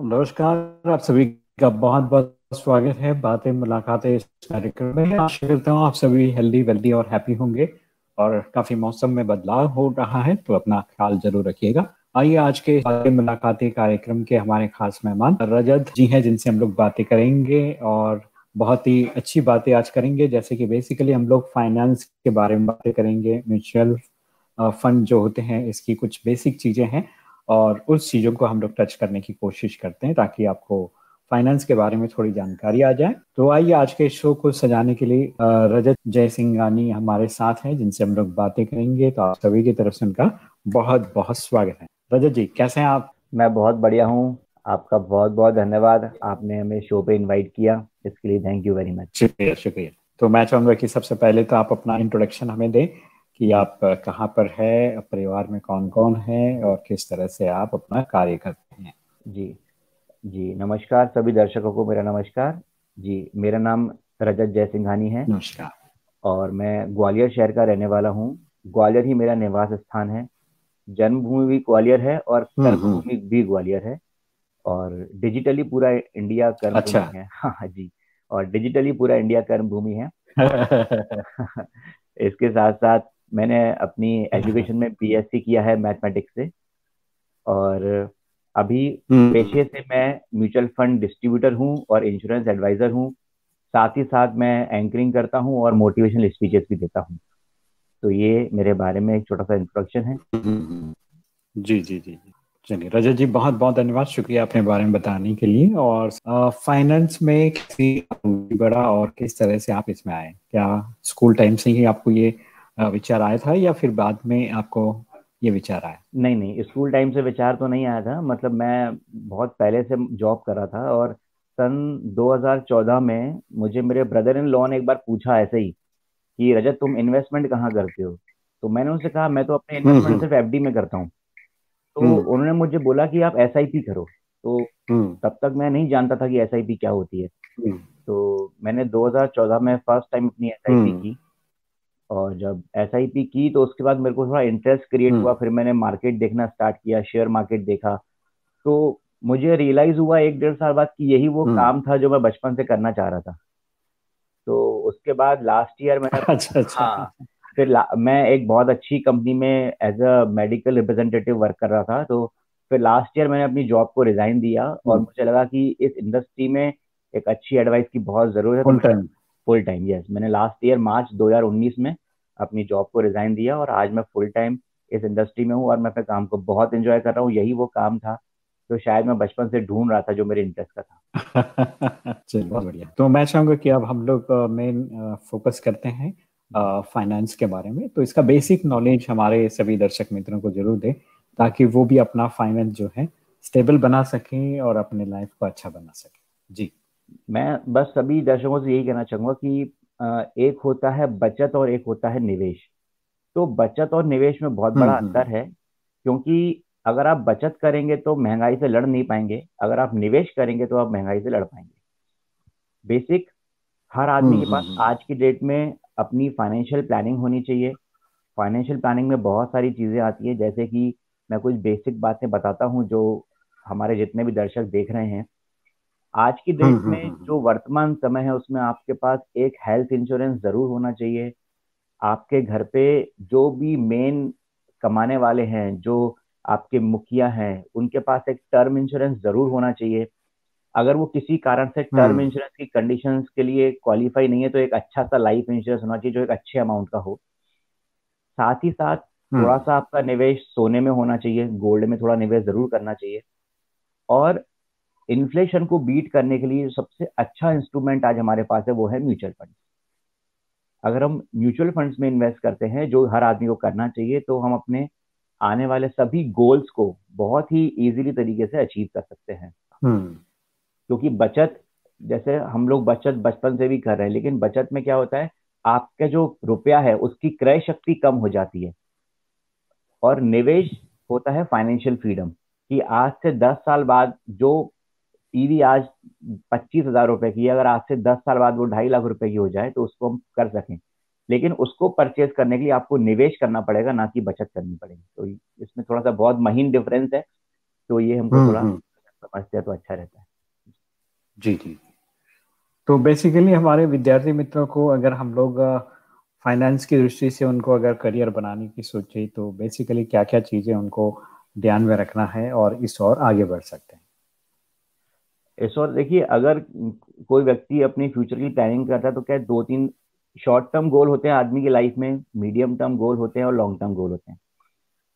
नमस्कार, आप सभी का बहुत बहुत स्वागत है। बातें, मुलाकातें इस कार्यक्रम में आशा करता हूँ आप सभी हेल्दी वेल्दी और हैप्पी होंगे और काफ़ी मौसम में बदलाव हो रहा है तो अपना ख्याल ज़रूर रखिएगा। आइए आज के बातें, मुलाकातें कार्यक्रम के हमारे खास मेहमान रजत जी हैं, जिनसे हम लोग बातें करेंगे और बहुत ही अच्छी बातें आज करेंगे। जैसे कि बेसिकली हम लोग फाइनेंस के बारे में बातें करेंगे म्यूचुअल फंड जो होते हैं, इसकी कुछ बेसिक चीज़ें हैं। और उस चीज़ों को हम लोग टच करने की कोशिश करते हैं ताकि आपको फाइनेंस के बारे में थोड़ी जानकारी आ जाए। तो आइए आज के शो को सजाने के लिए रजत जय सिंगानी हमारे साथ हैं जिनसे हम लोग बातें करेंगे। तो आप सभी की तरफ़ से उनका बहुत बहुत स्वागत है। रजत जी कैसे हैं आप? मैं बहुत बढ़िया हूँ। आपका बहुत बहुत धन्यवाद। आपने हमें शो पे इनवाइट किया। इसके लिए थैंक यू वेरी मच शुक्रिया शुक्रिया। तो मैं चाहूँगा कि सबसे पहले तो आप अपना इंट्रोडक्शन हमें दें। कि आप कहाँ पर है परिवार में कौन कौन है और किस तरह से आप अपना कार्य करते हैं। जी जी नमस्कार सभी दर्शकों को मेरा नमस्कार। जी मेरा नाम रजत जय सिंघानी है। नमस्कार। और मैं ग्वालियर शहर का रहने वाला हूँ। ग्वालियर ही मेरा निवास स्थान है। जन्मभूमि भी ग्वालियर है और हम्म, हम्म। कर्मभूमि भी ग्वालियर है। और डिजिटली पूरा इंडिया कर्म अच्छा। है। हाँ, हाँ जी और डिजिटली पूरा इंडिया कर्म भूमि है। इसके साथ साथ मैंने अपनी एजुकेशन में बीएससी किया है मैथमेटिक्स से। और अभी हम्म। पेशे से मैं म्यूचुअल फंड डिस्ट्रीब्यूटर हूँ और इंश्योरेंस एडवाइजर हूँ। साथ ही साथ मैं एंकरिंग करता हूँ और मोटिवेशनल स्पीचेस भी देता हूँ। तो ये मेरे बारे में एक छोटा सा इंट्रोडक्शन है जी जी जी चलिए रजत जी बहुत बहुत धन्यवाद। शुक्रिया अपने बारे में बताने के लिए। और फाइनेंस में बड़ा और किस तरह से आप इसमें आए? क्या स्कूल टाइम से ही आपको ये विचार आया था या फिर बाद में आपको ये विचार आया? नहीं नहीं स्कूल टाइम से विचार तो नहीं आया था। मतलब मैं बहुत पहले से जॉब कर रहा था और सन 2014 में मुझे मेरे ब्रदर इन लॉ ने एक बार पूछा ऐसे ही कि रजत तुम इन्वेस्टमेंट कहाँ करते हो? तो मैंने उनसे कहा मैं तो अपने इन्वेस्टमेंट हम्म, हम्म। सिर्फ़ एफडी में करता हूँ। तो हम्म। उन्होंने मुझे बोला कि आप एसआईपी करो। तो तब तक मैं नहीं जानता था कि एस क्या होती है। तो मैंने 2014 में फ़र्स्ट टाइम अपनी एसआईपी की। और जब एसआईपी की तो उसके बाद मेरे को थोड़ा इंटरेस्ट क्रिएट हम्म। हुआ फिर मैंने मार्केट देखना स्टार्ट किया शेयर मार्केट देखा। तो मुझे रियलाइज़ हुआ एक डेढ़ साल बाद कि यही वो हम्म। काम था जो मैं बचपन से करना चाह रहा था। तो उसके बाद लास्ट ईयर मैंने अच्छा अच्छा। हाँ फिर मैं एक बहुत अच्छी कंपनी में as a medical representative work कर रहा था। तो फिर लास्ट ईयर मैंने अपनी जॉब को रिजाइन दिया और हम्म। मुझे लगा कि इस इंडस्ट्री में एक अच्छी एडवाइस की बहुत ज़रूरत है। फुल टाइम यस मैंने लास्ट ईयर मार्च 2019 में अपनी जॉब को रिजाइन दिया और आज मैं फुल टाइम इस इंडस्ट्री में हूँ और मैं अपने काम को बहुत इंजॉय कर रहा हूँ। यही वो काम था तो शायद मैं बचपन से ढूंढ रहा था जो मेरे इंटरेस्ट का था। चलिए बहुत बढ़िया। तो मैं चाहूँगा कि अब हम लोग मेन फोकस करते हैं फाइनेंस के बारे में। तो इसका बेसिक नॉलेज हमारे सभी दर्शक मित्रों को ज़रूर दें ताकि वो भी अपना फाइनेंस जो है स्टेबल बना सकें और अपने लाइफ को अच्छा बना सकें। जी। मैं बस सभी दर्शकों से यही कहना चाहूँगा कि एक होता है बचत और एक होता है निवेश। तो बचत और निवेश में बहुत बड़ा हम्म, हम्म। अंतर है क्योंकि अगर आप बचत करेंगे तो महँगाई से लड़ नहीं पाएँगे अगर आप निवेश करेंगे तो आप महँगाई से लड़ पाएँगे। बेसिक हर आदमी के हम्म, पास आज की डेट में अपनी फाइनेंशियल प्लानिंग होनी चाहिए। फाइनेंशियल प्लानिंग में बहुत सारी चीज़ें आती है जैसे कि मैं कुछ बेसिक बातें बताता हूँ जो हमारे जितने भी दर्शक देख रहे हैं। आज की डेट हम्म, हम्म, में हम्म, जो वर्तमान समय है उसमें आपके पास एक हेल्थ इंश्योरेंस ज़रूर होना चाहिए। आपके घर पे जो भी मेन कमाने वाले हैं जो आपके मुखिया हैं उनके पास एक टर्म इंश्योरेंस ज़रूर होना चाहिए। अगर वो किसी कारण से टर्म इंश्योरेंस की कंडीशंस के लिए क्वालिफाई नहीं है तो एक अच्छा सा लाइफ इंश्योरेंस होना चाहिए जो एक अच्छे अमाउंट का हो। साथ ही साथ थोड़ा सा आपका निवेश सोने में होना चाहिए गोल्ड में थोड़ा निवेश ज़रूर करना चाहिए। और इन्फ्लेशन को बीट करने के लिए सबसे अच्छा इंस्ट्रूमेंट आज हमारे पास है वो है म्यूचुअल फंड अगर हम म्यूचुअल फंड्स में इन्वेस्ट करते हैं जो हर आदमी को करना चाहिए तो हम अपने आने वाले सभी गोल्स को बहुत ही इजीली तरीके से अचीव कर सकते हैं. हम्म। क्योंकि बचत जैसे हम लोग बचत बचपन से भी कर रहे हैं लेकिन बचत में क्या होता है आपका जो रुपया है उसकी क्रय शक्ति कम हो जाती है. और निवेश होता है फाइनेंशियल फ्रीडम कि आज से दस साल बाद जो टीवी आज पच्चीस हज़ार रुपए की है अगर आज से दस साल बाद वो ढाई लाख रुपए की हो जाए तो उसको हम कर सकें। लेकिन उसको परचेज करने के लिए आपको निवेश करना पड़ेगा ना कि बचत करनी पड़ेगी। तो इसमें थोड़ा सा बहुत महीन डिफरेंस है तो ये हमको हम्म, थोड़ा हम्म। समझते हैं तो अच्छा रहता है। जी जी। तो बेसिकली हमारे विद्यार्थी मित्रों को अगर हम लोग फाइनेंस की दृष्टि से उनको अगर करियर बनाने की सोचे तो बेसिकली क्या क्या चीज़ें उनको ध्यान में रखना है और इस और आगे बढ़ सकते हैं। इस और देखिए अगर कोई व्यक्ति अपनी फ्यूचर की प्लानिंग करता है तो क्या दो तीन शॉर्ट टर्म गोल होते हैं आदमी की लाइफ में? मीडियम टर्म गोल होते हैं और लॉन्ग टर्म गोल होते हैं।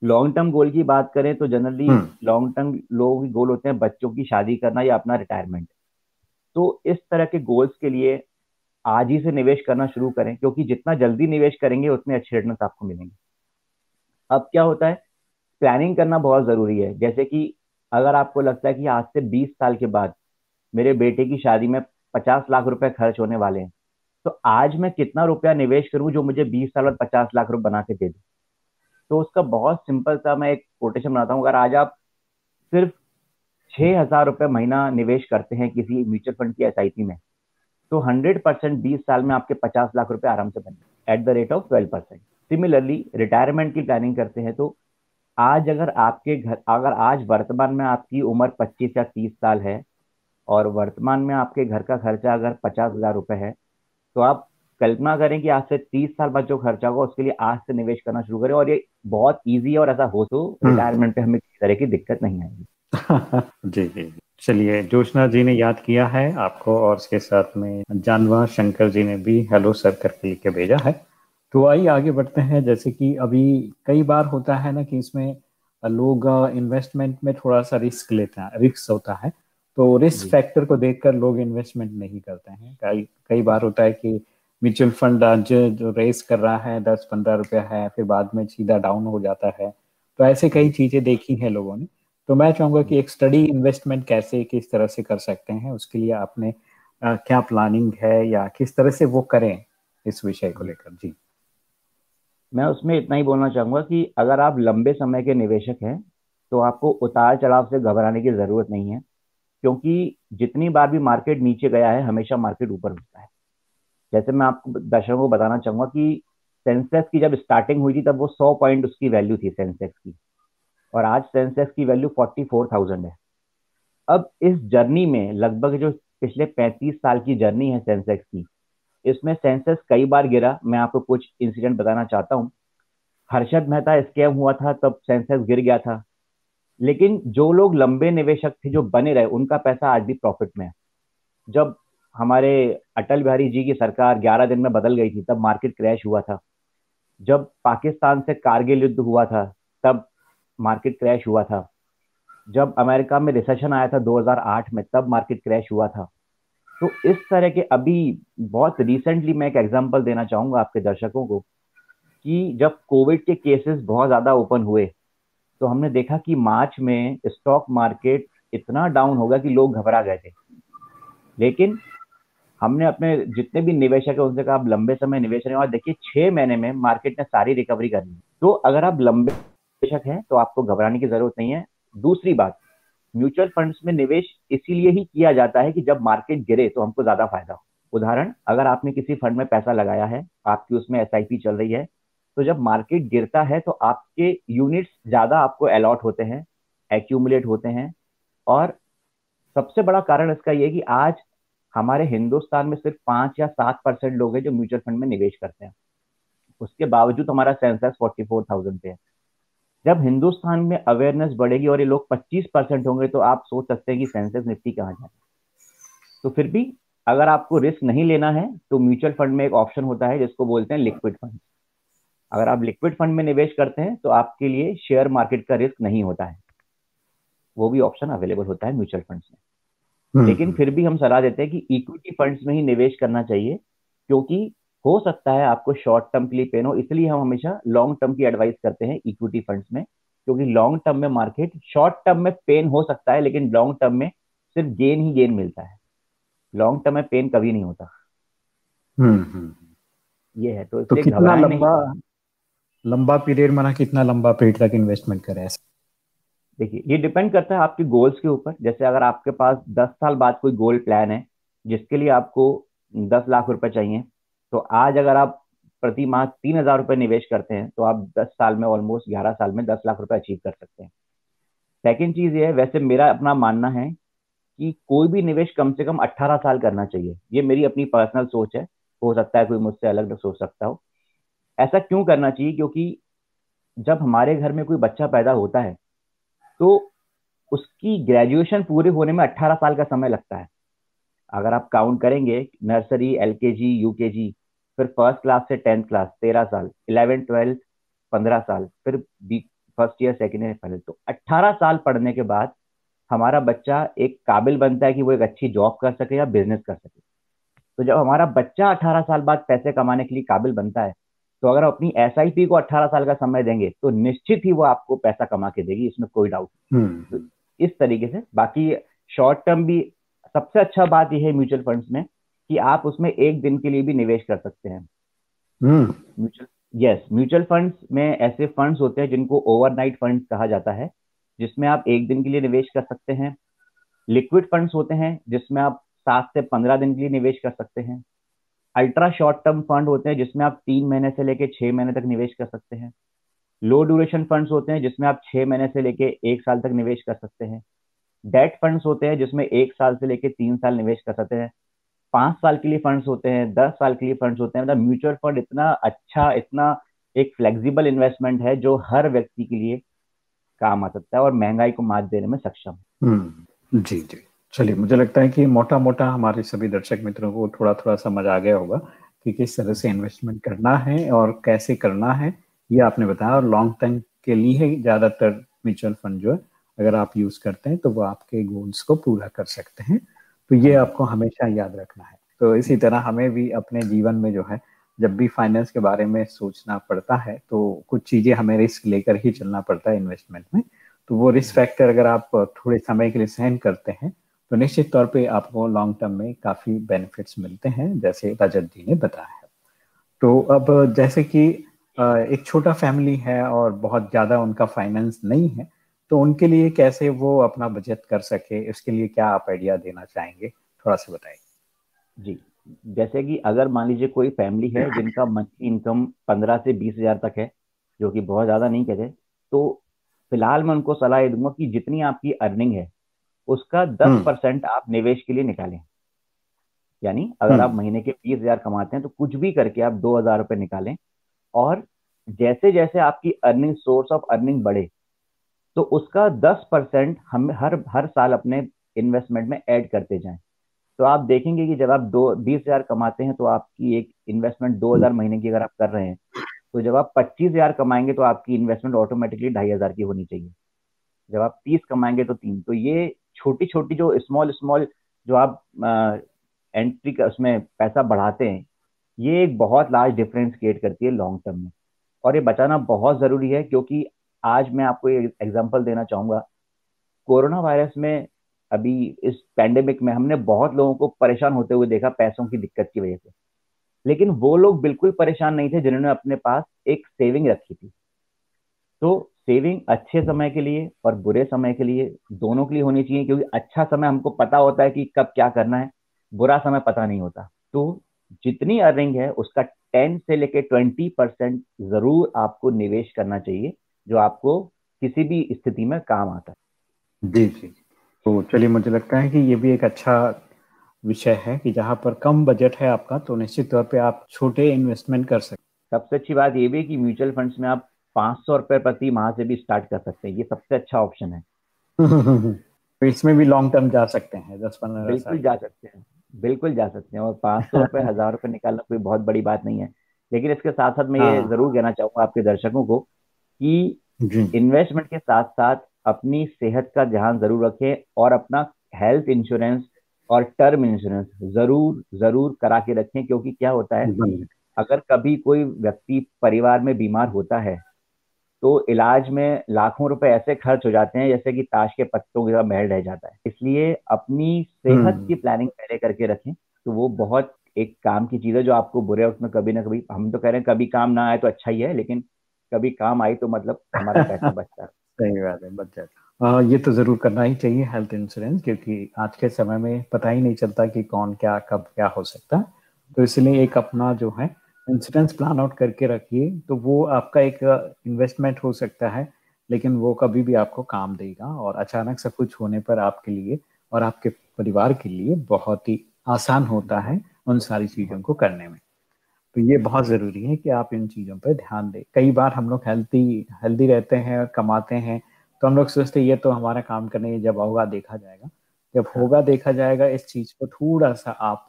लॉन्ग टर्म गोल की बात करें तो जनरली लॉन्ग टर्म लोगों की गोल होते हैं बच्चों की शादी करना या अपना रिटायरमेंट तो इस तरह के गोल्स के लिए आज ही से निवेश करना शुरू करें क्योंकि जितना जल्दी निवेश करेंगे उतने अच्छे रिटर्न आपको मिलेंगे। अब क्या होता है? प्लानिंग करना बहुत ज़रूरी है। जैसे कि अगर आपको लगता है कि आज से 20 साल के बाद मेरे बेटे की शादी में 50 लाख रुपए खर्च होने वाले हैं। तो आज मैं कितना रुपया निवेश करूँ जो मुझे 20 साल बाद 50 लाख रुपए बना के दे दे? तो उसका बहुत सिंपल सा मैं एक कोटेशन बनाता हूँ। अगर आज आप सिर्फ़ छह हज़ार रुपये महीना निवेश करते हैं किसी म्यूचुअल फंड की एस में तो हंड्रेड परसेंट बीस साल में आपके पचास लाख रुपए आराम से बने at the rate of twelve percent similarly retirement की प्लानिंग करते हैं तो आज अगर आपके घर, अगर आज वर्तमान में आपकी उम्र पच्चीस या तीस साल है और वर्तमान में आपके घर का खर्चा अगर पचास हज़ार रुपए है तो आप कल्पना करें कि आज से तीस साल बाद जो खर्चा होगा उसके लिए आज से निवेश करना शुरू करें और ये बहुत इजी और ऐसा हो तो रिटायरमेंट हम्म। पे हमें किसी तरह की दिक्कत नहीं आएगी। जी जी चलिए जोशना जी ने याद किया है आपको और उसके साथ में जानवा शंकर जी ने भी हेलो सर करके लिख के भेजा है। तो आइए आगे बढ़ते हैं। जैसे कि अभी कई बार होता है ना कि इसमें लोग इन्वेस्टमेंट में थोड़ा सा रिस्क लेते हैं रिस्क होता है। तो रिस्क फैक्टर को देखकर लोग इन्वेस्टमेंट नहीं करते हैं। कई कई बार होता है कि म्यूचुअल फंड आज जो रेस कर रहा है दस पंद्रह रुपया है फिर बाद में सीधा डाउन हो जाता है। तो ऐसे कई चीज़ें देखी हैं लोगों ने। तो मैं चाहूँगा कि एक स्टडी इन्वेस्टमेंट कैसे किस तरह से कर सकते हैं उसके लिए आपने आ, क्या प्लानिंग है या किस तरह से वो करें इस विषय को लेकर? जी। मैं उसमें इतना ही बोलना चाहूँगा कि अगर आप लंबे समय के निवेशक हैं तो आपको उतार चढ़ाव से घबराने की ज़रूरत नहीं है। क्योंकि जितनी बार भी मार्केट नीचे गया है, हमेशा मार्केट ऊपर होता है। जैसे मैं आपको दर्शकों को बताना चाहूँगा कि सेंसेक्स की जब स्टार्टिंग हुई थी, तब वो सौ पॉइंट उसकी वैल्यू थी सेंसेक्स की। और आज सेंसेक्स की वैल्यू फोर्टी फोर थाउज़ेंड है। अब इस जर्नी में लगभग जो पिछले पैंतीस साल की जर्नी है सेंसेक्स की, इसमें सेंसेक्स कई बार गिरा। मैं आपको कुछ इंसिडेंट बताना चाहता हूँ। हर्षद मेहता स्कैम हुआ था, तब सेंसेक्स गिर गया था। लेकिन जो लोग लंबे निवेशक थे, जो बने रहे, उनका पैसा आज भी प्रॉफिट में है। जब हमारे अटल बिहारी जी की सरकार 11 दिन में बदल गई थी, तब मार्केट क्रैश हुआ था। जब पाकिस्तान से कारगिल युद्ध हुआ था, तब मार्केट क्रैश हुआ था। जब अमेरिका में रिसेशन आया था 2008 में, तब मार्केट क्रैश हुआ था। तो इस तरह के अभी बहुत रिसेंटली मैं एक एग्जांपल देना चाहूँगा आपके दर्शकों को कि जब कोविड के केसेस बहुत ज़्यादा ओपन हुए तो हमने देखा कि मार्च में स्टॉक मार्केट इतना डाउन होगा कि लोग घबरा गए थे। लेकिन हमने अपने जितने भी निवेशक है, उनसे कहा, आप लंबे समय निवेश करें और देखिए, छह महीने में मार्केट ने सारी रिकवरी कर ली। तो अगर आप लंबे निवेशक हैं तो आपको घबराने की ज़रूरत नहीं है। दूसरी बात, म्यूचुअल फंड्स में निवेश इसीलिए ही किया जाता है कि जब मार्केट गिरे तो हमको ज़्यादा फ़ायदा हो। उदाहरण, अगर आपने किसी फंड में पैसा लगाया है, आपकी उसमें एसआईपी चल रही है तो जब मार्केट गिरता है तो आपके यूनिट्स ज़्यादा आपको अलॉट होते हैं एक्यूमुलेट होते हैं। और सबसे बड़ा कारण इसका यह कि आज हमारे हिंदुस्तान में सिर्फ़ पाँच या सात परसेंट लोग हैं जो म्यूचुअल फंड में निवेश करते हैं। उसके बावजूद हमारा सेंसेक्स फोर्टी फोर थाउज़ेंड पे है। जब हिंदुस्तान में अवेयरनेस बढ़ेगी और ये लोग 25 परसेंट होंगे तो आप सोच सकते हैं कि सेंसेक्स निफ्टी कहाँ जाए तो फिर भी अगर आपको रिस्क नहीं लेना है तो म्यूचुअल फंड में एक ऑप्शन होता है, जिसको बोलते हैं लिक्विड फंड अगर आप लिक्विड फंड में निवेश करते हैं तो आपके लिए शेयर मार्केट का रिस्क नहीं होता है। वो भी ऑप्शन अवेलेबल होता है म्यूचुअल फंड्स में। हम्म, लेकिन। फिर भी हम सलाह देते हैं कि इक्विटी फंड्स में ही निवेश करना चाहिए क्योंकि हो सकता है आपको शॉर्ट टर्म के लिए पेन हो। इसलिए हम हमेशा लॉन्ग टर्म की एडवाइस करते हैं इक्विटी फंड्स में क्योंकि लॉन्ग टर्म में मार्केट शॉर्ट टर्म में पेन हो सकता है लेकिन लॉन्ग टर्म में सिर्फ़ गेन ही गेन मिलता है। लॉन्ग टर्म में पेन कभी नहीं होता। हम्म, हम्म। ये है तो, तो कितना लंबा लंबा पीरियड माना कितना लंबा पीरियड तक इन्वेस्टमेंट करें ऐसा। देखिए, ये डिपेंड करता है आपके गोल्स के ऊपर। जैसे अगर आपके पास दस साल बाद कोई गोल प्लान है, जिसके लिए आपको दस लाख रुपए चाहिए तो आज अगर आप प्रति माह तीन हज़ार रुपए निवेश करते हैं तो आप दस साल में ऑलमोस्ट ग्यारह साल में दस लाख रुपए अचीव कर सकते हैं। सेकेंड चीज़ ये है, वैसे मेरा अपना मानना है कि कोई भी निवेश कम से कम 18 साल करना चाहिए। ये मेरी अपनी पर्सनल सोच है। हो सकता है कोई मुझसे अलग सोच सकता हो। ऐसा क्यों करना चाहिए? क्योंकि जब हमारे घर में कोई बच्चा पैदा होता है तो उसकी ग्रेजुएशन पूरे होने में 18 साल का समय लगता है। अगर आप काउंट करेंगे नर्सरी एल के जी यू के जी फिर फ़र्स्ट क्लास से टेंथ क्लास तेरह साल इलेवेंथ ट्वेल्थ पंद्रह साल, फिर B first year second year पहले तो अट्ठारह साल पढ़ने के बाद हमारा बच्चा एक काबिल बनता है कि वो एक अच्छी जॉब कर सके या बिज़नेस कर सके। तो जब हमारा बच्चा अठारह साल बाद पैसे कमाने के लिए काबिल बनता है तो अगर अपनी एसआईपी को अट्ठारह साल का समय देंगे तो निश्चित ही वो आपको पैसा कमा के देगी इसमें कोई डाउट हम्म। तो इस तरीके से बाकी शॉर्ट टर्म भी सबसे अच्छा बात यह है म्यूचुअल फंड्स में कि आप उसमें एक दिन के लिए भी निवेश कर सकते हैं। म्यूचुअल यस म्यूचुअल फंड्स में ऐसे फंड्स होते हैं जिनको ओवरनाइट फंड्स कहा जाता है जिसमें आप एक दिन के लिए निवेश कर सकते हैं। लिक्विड फंड्स होते हैं जिसमें आप सात से पंद्रह दिन के लिए निवेश कर सकते हैं। अल्ट्रा शॉर्ट टर्म फंड होते हैं जिसमें आप तीन महीने से लेके छह महीने तक निवेश कर सकते हैं। लो ड्यूरेशन फंड्स होते हैं जिसमें आप छह महीने से लेके एक साल तक निवेश कर सकते हैं। डेट फंड्स होते हैं जिसमें एक साल से लेके तीन साल निवेश कर सकते हैं। पाँच साल के लिए फंड्स होते हैं दस साल के लिए फंड्स होते हैं। मतलब म्यूचुअल फंड इतना अच्छा इतना एक फ्लेक्सिबल इन्वेस्टमेंट है जो हर व्यक्ति के लिए काम आ सकता है और महँगाई को मात देने में सक्षम हम्म, जी जी। चलिए, मुझे लगता है कि मोटा मोटा हमारे सभी दर्शक मित्रों को थोड़ा थोड़ा समझ आ गया होगा कि किस तरह से इन्वेस्टमेंट करना है और कैसे करना है, ये आपने बताया और लॉन्ग टर्म के लिए ज़्यादातर म्यूचुअल फंड जो है, अगर आप यूज़ करते हैं तो वो आपके गोल्स को पूरा कर सकते हैं। तो ये आपको हमेशा याद रखना है। तो इसी तरह हमें भी अपने जीवन में जो है, जब भी फाइनेंस के बारे में सोचना पड़ता है तो कुछ चीज़ें हमें रिस्क लेकर ही चलना पड़ता है इन्वेस्टमेंट में। तो वो रिस्क फैक्टर अगर आप थोड़े समय के लिए सहन करते हैं तो निश्चित तौर पे आपको लॉन्ग टर्म में काफ़ी बेनिफिट्स मिलते हैं जैसे रजत जी ने बताया है। तो अब जैसे कि एक छोटा फैमिली है और बहुत ज़्यादा उनका फाइनेंस नहीं है तो उनके लिए कैसे वो अपना बचत कर सके इसके लिए क्या आप आइडिया देना चाहेंगे? थोड़ा सा बताइए। जी जैसे कि अगर मान लीजिए कोई फैमिली है जिनका मंथली इनकम पंद्रह से बीस हज़ार तक है जो कि बहुत ज़्यादा नहीं कहते तो फ़िलहाल मैं उनको सलाह दूँगा कि जितनी आपकी अर्निंग है उसका दस हम्म। परसेंट आप निवेश के लिए निकालें। यानी अगर हम्म। आप महीने के बीस हज़ार कमाते हैं तो कुछ भी करके आप दो हज़ार रुपए निकालें। और जैसे जैसे आपकी अर्निंग सोर्स ऑफ़ अर्निंग बढ़े तो उसका दस परसेंट हम हर हर साल अपने इन्वेस्टमेंट में ऐड करते जाएँ। तो आप देखेंगे कि जब आप दो बीस हज़ार कमाते हैं तो आपकी एक इन्वेस्टमेंट दो हज़ार महीने की अगर आप कर रहे हैं तो जब आप पच्चीस हज़ार कमाएँगे तो आपकी इन्वेस्टमेंट ऑटोमेटिकली ढाई हज़ार की होनी चाहिए। जब आप तीस कमाएँगे तो तीन। तो ये छोटी छोटी जो स्मॉल स्मॉल जो आप एंट्री का उसमें पैसा बढ़ाते हैं, ये एक बहुत लार्ज डिफरेंस क्रिएट करती है लॉन्ग टर्म में। और ये बचाना बहुत ज़रूरी है क्योंकि आज मैं आपको एक एग्जांपल देना चाहूँगा। कोरोना वायरस में अभी इस पैंडेमिक में हमने बहुत लोगों को परेशान होते हुए देखा पैसों की दिक्कत की वजह से। लेकिन वो लोग बिल्कुल परेशान नहीं थे जिन्होंने अपने पास एक सेविंग रखी थी। तो सेविंग अच्छे समय के लिए और बुरे समय के लिए दोनों के लिए होनी चाहिए क्योंकि अच्छा समय हमको पता होता है कि कब क्या करना है बुरा समय पता नहीं होता। तो जितनी अर्निंग है उसका टेन से लेके ट्वेंटी परसेंट ज़रूर आपको निवेश करना चाहिए जो आपको किसी भी स्थिति में काम आता है। जी जी। तो चलिए मुझे लगता है कि ये भी एक अच्छा विषय है कि जहाँ पर कम बजट है आपका तो निश्चित तौर पे आप छोटे इन्वेस्टमेंट कर सकते सबसे अच्छी बात ये भी कि म्यूचुअल फंड्स में आप पाँच सौ रुपए प्रति माह से भी स्टार्ट कर सकते हैं। ये सबसे अच्छा ऑप्शन है। तो इसमें भी लॉन्ग टर्म जा सकते हैं दस पंद्रह बिल्कुल जा सकते हैं। बिल्कुल जा सकते हैं और पाँच सौ रुपए हज़ार रुपए निकालना कोई बहुत बड़ी बात नहीं है। लेकिन इसके साथ साथ मैं ये हाँ। ज़रूर कहना चाहूँगा आपके दर्शकों को कि इन्वेस्टमेंट के साथ साथ अपनी सेहत का ध्यान ज़रूर रखें और अपना हेल्थ इंश्योरेंस और टर्म इंश्योरेंस ज़रूर ज़रूर करा के रखें क्योंकि क्या होता है अगर कभी कोई व्यक्ति परिवार में बीमार होता है तो इलाज में लाखों रुपए ऐसे खर्च हो जाते हैं जैसे कि ताश के पत्तों का महल रह जाता है। इसलिए अपनी सेहत हम्म। की प्लानिंग पहले करके रखें तो वो बहुत एक काम की चीज़ है जो आपको बुरे वक्त में कभी ना कभी हम तो कह रहे हैं कभी काम ना आए तो अच्छा ही है लेकिन कभी काम आई तो मतलब हमारा पैसा बचता है। सही बात है बच जाता ये तो ज़रूर करना ही चाहिए हेल्थ इंश्योरेंस क्योंकि आज के समय में पता ही नहीं चलता कि कौन क्या कब क्या हो सकता है। तो इसलिए एक अपना जो है इंश्योरेंस प्लान आउट करके रखिए तो वो आपका एक इन्वेस्टमेंट हो सकता है, लेकिन वो कभी भी आपको काम देगा और अचानक सब कुछ होने पर आपके लिए और आपके परिवार के लिए बहुत ही आसान होता है उन सारी चीज़ों को करने में तो ये बहुत ज़रूरी है कि आप इन चीज़ों पर ध्यान दें कई बार हम लोग हेल्थी हेल्दी रहते हैं और कमाते हैं तो हम लोग सोचते ये तो हमारा काम करने जब होगा, देखा जाएगा जब। होगा, देखा जाएगा, इस चीज़ को थोड़ा सा आप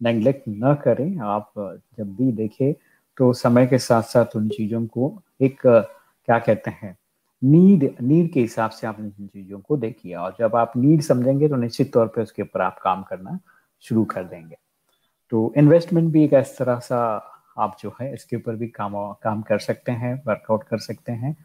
नेग्लेक्ट न करें। आप, जब भी देखें तो समय के साथ साथ उन चीज़ों को एक, क्या कहते हैं, नीड नीड के हिसाब से आप इन चीज़ों को देखिए। और जब आप नीड समझेंगे तो निश्चित तौर पे उसके ऊपर आप काम करना शुरू कर देंगे। तो इन्वेस्टमेंट भी एक इस तरह सा आप जो है, इसके ऊपर भी काम काम कर सकते हैं वर्कआउट कर सकते हैं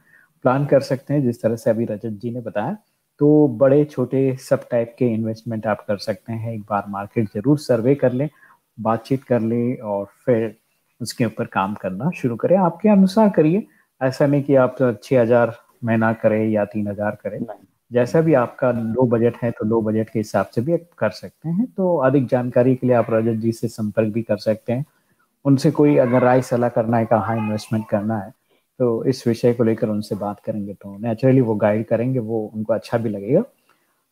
प्लान कर सकते हैं। जिस तरह से अभी रजत जी ने बताया तो बड़े, छोटे सब टाइप के इन्वेस्टमेंट आप कर सकते हैं। एक बार मार्केट ज़रूर सर्वे कर लें। बातचीत कर ले और फिर उसके ऊपर काम करना शुरू करें। आपके अनुसार करिए। ऐसा नहीं कि आप छः हज़ार महीना करें या तीन हज़ार करें। जैसा भी आपका लो बजट है तो लो बजट के हिसाब से भी कर सकते हैं। तो अधिक जानकारी के लिए आप रजत जी से संपर्क भी कर सकते हैं। उनसे कोई अगर राय सलाह करना है कहाँ इन्वेस्टमेंट करना है तो इस विषय को लेकर उनसे बात करेंगे तो नेचुरली वो गाइड करेंगे वो उनको अच्छा भी लगेगा।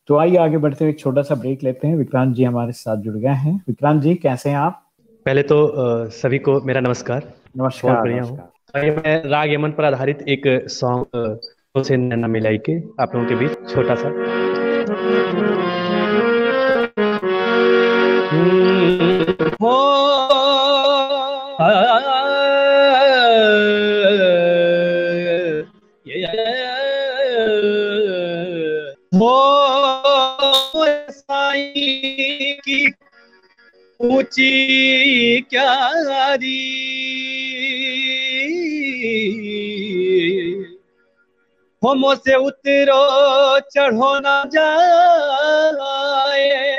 तो आइए आगे बढ़ते हुए एक छोटा सा ब्रेक लेते हैं। विक्रांत जी हमारे साथ जुड़ गए हैं। विक्रांत जी कैसे हैं आप? पहले तो सभी को मेरा नमस्कार। नमस्कार बढ़िया हूँ। मैं राग यमन पर आधारित एक सॉन्ग से नैना मिलाई के आप लोगों के बीच छोटा सा। हो की ऊँची क्या दी होमो से उतरो, चढ़ो ना जाए।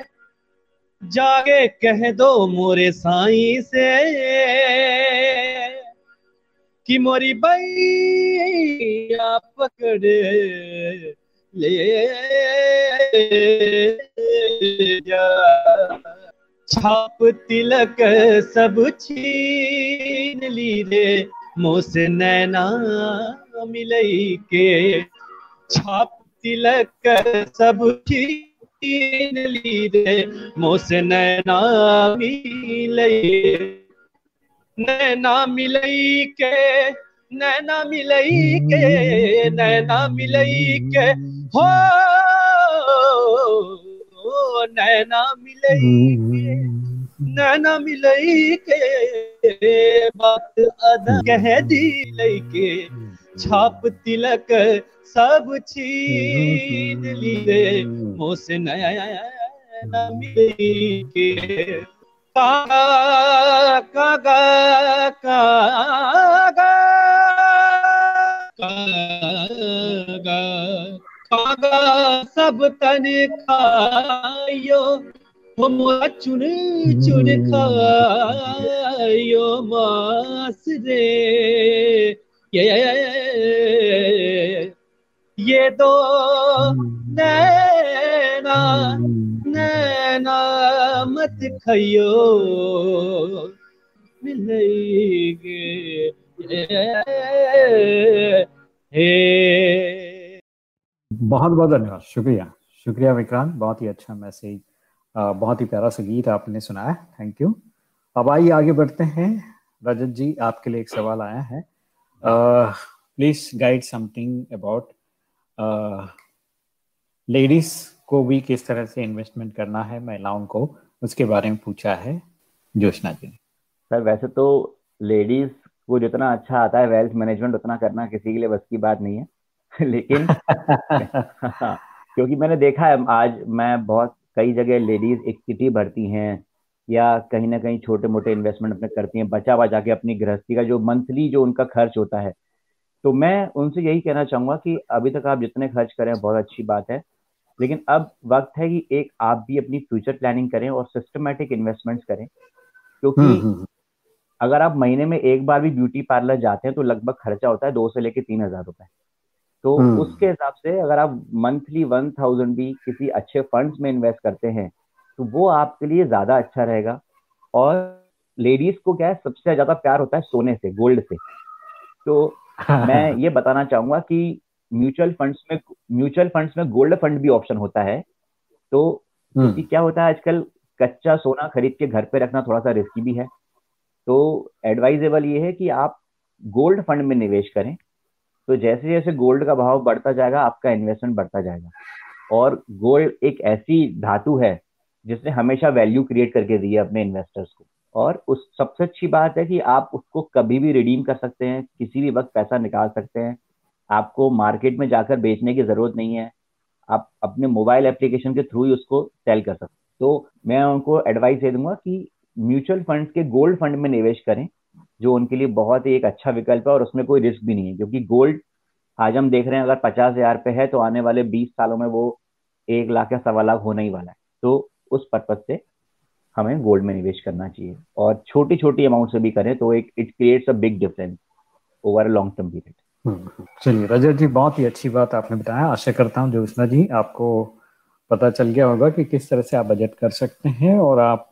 जागे कह दो मोरे साई से कि मोरी बैया पकड़ छाप तिलक सब छीन ली रे। मोस नैना मिलई के। छाप तिलक सब छीन ली रे। मोस नैना मिलई नैना मिलई के। नैना मिलई के नैना मिलई के हो नैना मिलई के नैना मिलई के बात अदा कह दी लई छाप तिलक सब छीन लिए मोस नया मिली के कागा कागा कागा कागा कागा सब तन खायो हम चुन चुन खायो मास रे। ये ये दो नैना नैना मत खयो मिलेगे बहुत बहुत धन्यवाद। शुक्रिया। शुक्रिया विक्रांत, बहुत ही अच्छा मैसेज बहुत ही प्यारा सा गीत आपने सुनाया थैंक यू अब आइए आगे बढ़ते हैं। रजत जी, आपके लिए एक सवाल आया है। Please guide something about ladies को भी किस तरह से इन्वेस्टमेंट करना है, महिलाओं को, उसके बारे में पूछा है जोशना जी ने। सर, वैसे तो लेडीज़ को जितना अच्छा आता है वेल्थ मैनेजमेंट उतना करना किसी के लिए बस की बात नहीं है। लेकिन क्योंकि मैंने देखा है आज मैं बहुत कई जगह लेडीज़ इक्विटी भरती हैं या कहीं ना कहीं छोटे मोटे इन्वेस्टमेंट अपने करती हैं बचा बचा के अपनी गृहस्थी का जो मंथली जो उनका खर्च होता है। तो मैं उनसे यही कहना चाहूँगा कि अभी तक आप जितने खर्च करें बहुत अच्छी बात है। लेकिन अब वक्त है कि एक आप भी अपनी फ्यूचर प्लानिंग करें और सिस्टमेटिक इन्वेस्टमेंट्स करें क्योंकि हम्म, हम्म, हम्म। अगर आप महीने में एक बार भी ब्यूटी पार्लर जाते हैं तो लगभग खर्चा होता है दो से लेके तीन हज़ार रुपए। तो उसके हिसाब से अगर आप मंथली वन थाउज़ेंड भी किसी अच्छे फंड्स में इन्वेस्ट करते हैं तो वो आपके लिए ज़्यादा अच्छा रहेगा। और लेडीज़ को क्या है सबसे ज़्यादा प्यार होता है सोने से गोल्ड से। तो मैं ये बताना चाहूँगा कि म्यूचुअल फंड्स में म्यूचुअल फंड्स में गोल्ड फंड भी ऑप्शन होता है। तो हम्म। क्योंकि क्या होता है आजकल कच्चा सोना खरीद के घर पे रखना थोड़ा सा रिस्की भी है। तो एडवाइजेबल ये है कि आप गोल्ड फंड में निवेश करें। तो जैसे जैसे गोल्ड का भाव बढ़ता जाएगा, आपका इन्वेस्टमेंट बढ़ता जाएगा। और गोल्ड एक ऐसी धातु है, जिसने हमेशा वैल्यू क्रिएट करके दी है अपने इन्वेस्टर्स को। और उस सबसे अच्छी बात है कि आप उसको कभी भी रिडीम कर सकते हैं, किसी भी वक्त पैसा निकाल सकते हैं। आपको मार्केट में जाकर बेचने की ज़रूरत नहीं है। आप अपने मोबाइल एप्लीकेशन के थ्रू ही उसको सेल कर सकते हैं। तो मैं उनको एडवाइस दे दूँगा कि म्यूचुअल फंड के गोल्ड फंड में निवेश करें, जो उनके लिए बहुत ही एक अच्छा विकल्प है और उसमें कोई रिस्क भी नहीं है, क्योंकि गोल्ड आज हम देख रहे हैं अगर पचास हज़ार पे है तो आने वाले बीस सालों में वो एक लाख या सवा लाख होने ही वाला है। तो उस पर्पज से हमें गोल्ड में निवेश करना चाहिए और छोटी छोटी अमाउंट से भी करें तो एक it creates a big difference over long term period चलिए, रजत जी, बहुत ही अच्छी बात आपने बताया। आशा करता हूँ ज्योत्ना जी, आपको पता चल गया होगा कि किस तरह से आप बजट कर सकते हैं और आप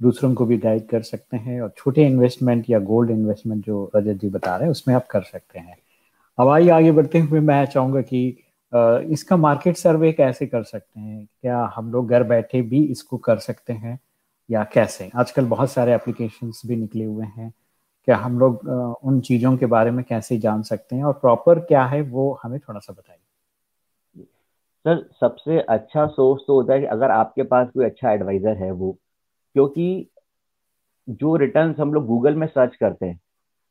दूसरों को भी गाइड कर सकते हैं और छोटे इन्वेस्टमेंट या गोल्ड इन्वेस्टमेंट जो रजत जी बता रहे हैं, उसमें आप कर सकते हैं। अब आइए, आगे बढ़ते हुए मैं चाहूँगा कि इसका मार्केट सर्वे कैसे कर सकते हैं? क्या हम लोग घर बैठे भी इसको कर सकते हैं या कैसे? आजकल बहुत सारे एप्लीकेशंस भी निकले हुए हैं। क्या हम लोग उन चीज़ों के बारे में कैसे जान सकते हैं और प्रॉपर क्या है वो हमें थोड़ा सा बताइए। सर, सबसे अच्छा सोर्स तो होता है कि अगर आपके पास कोई अच्छा एडवाइजर है वो क्योंकि जो रिटर्न्स हम लोग गूगल में सर्च करते हैं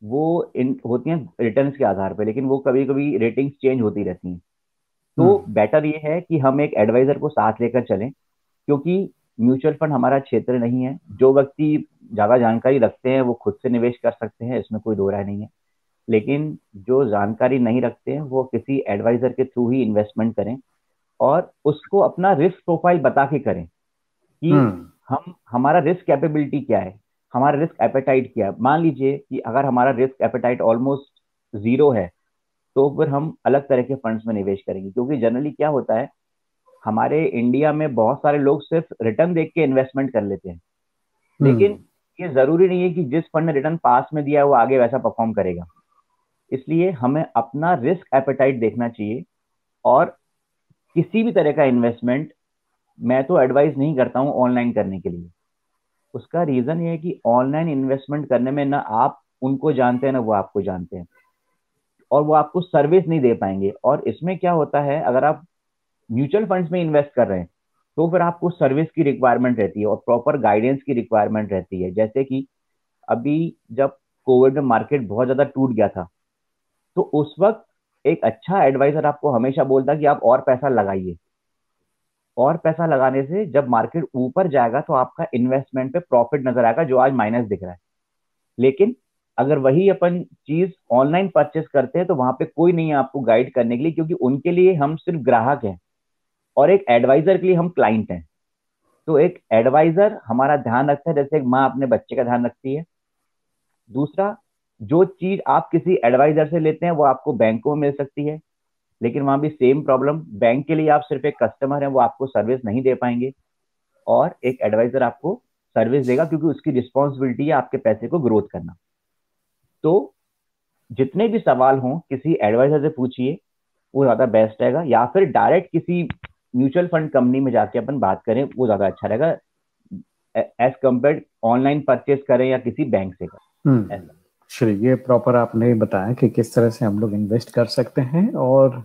वो इन होती हैं रिटर्न्स के आधार पर लेकिन वो कभी कभी रेटिंग्स चेंज होती रहती हैं तो बेटर हम्म। ये है कि हम एक एडवाइजर को साथ लेकर चलें क्योंकि म्यूचुअल फंड हमारा क्षेत्र नहीं है जो व्यक्ति ज़्यादा जानकारी रखते हैं वो खुद से निवेश कर सकते हैं इसमें कोई दो राय नहीं है लेकिन जो जानकारी नहीं रखते हैं वो किसी एडवाइजर के थ्रू ही इन्वेस्टमेंट करें और उसको अपना रिस्क प्रोफ़ाइल बता के करें कि हम्म। हम हमारा रिस्क कैपेबिलिटी क्या है? हमारा रिस्क एपेटाइट क्या है? मान लीजिए कि अगर हमारा रिस्क एपेटाइट ऑलमोस्ट ज़ीरो है तो फिर हम अलग तरह के फंड्स में निवेश करेंगे। क्योंकि जनरली क्या होता है हमारे इंडिया में बहुत सारे लोग सिर्फ़ रिटर्न देख के इन्वेस्टमेंट कर लेते हैं। लेकिन हम्म। ये ज़रूरी नहीं है कि जिस फंड ने रिटर्न पास में दिया है वो आगे वैसा परफॉर्म करेगा। इसलिए हमें अपना रिस्क एपेटाइट देखना चाहिए और किसी भी तरह का इन्वेस्टमेंट मैं तो एडवाइस नहीं करता हूँ ऑनलाइन करने के लिए। उसका रीजन ये है कि ऑनलाइन इन्वेस्टमेंट करने में ना आप उनको जानते हैं, ना वो आपको जानते हैं। और वो आपको सर्विस नहीं दे पाएँगे। और इसमें क्या होता है, अगर आप म्यूचुअल फंड्स में इन्वेस्ट कर रहे हैं तो फिर आपको सर्विस की रिक्वायरमेंट रहती है और प्रॉपर गाइडेंस की रिक्वायरमेंट रहती है। जैसे कि अभी जब कोविड में मार्केट बहुत ज़्यादा टूट गया था तो उस वक्त एक अच्छा एडवाइजर आपको हमेशा बोलता कि आप और पैसा लगाइए। और पैसा लगाने से जब मार्केट ऊपर जाएगा तो आपका इन्वेस्टमेंट पे प्रॉफिट नज़र आएगा, जो आज माइनस दिख रहा है। लेकिन अगर वही अपन चीज़ ऑनलाइन परचेस करते हैं तो वहाँ पे कोई नहीं है आपको गाइड करने के लिए, क्योंकि उनके लिए हम सिर्फ़ ग्राहक हैं और एक एडवाइजर के लिए हम क्लाइंट हैं। तो एक एडवाइजर हमारा ध्यान रखता है, जैसे एक माँ अपने बच्चे का ध्यान रखती है। दूसरा, जो चीज़ आप किसी एडवाइजर से लेते हैं, वो आपको बैंकों में मिल सकती है। लेकिन वहाँ भी सेम प्रॉब्लम बैंक के लिए आप सिर्फ़ एक कस्टमर है वो आपको सर्विस नहीं दे पाएँगे और एक एडवाइजर आपको सर्विस देगा क्योंकि उसकी रिस्पॉन्सिबिलिटी है आपके पैसे को ग्रोथ करना। तो जितने भी सवाल हों किसी एडवाइजर से पूछिए वो ज़्यादा बेस्ट रहेगा या फिर डायरेक्ट किसी म्यूचुअल फंड कंपनी में जाके अपन बात करें वो ज़्यादा अच्छा रहेगा। एज कंपेयर ऑनलाइन परचेज करें या किसी बैंक से करें। हम्म। श्री ये प्रॉपर आपने बताया कि किस तरह से हम लोग इन्वेस्ट कर सकते हैं और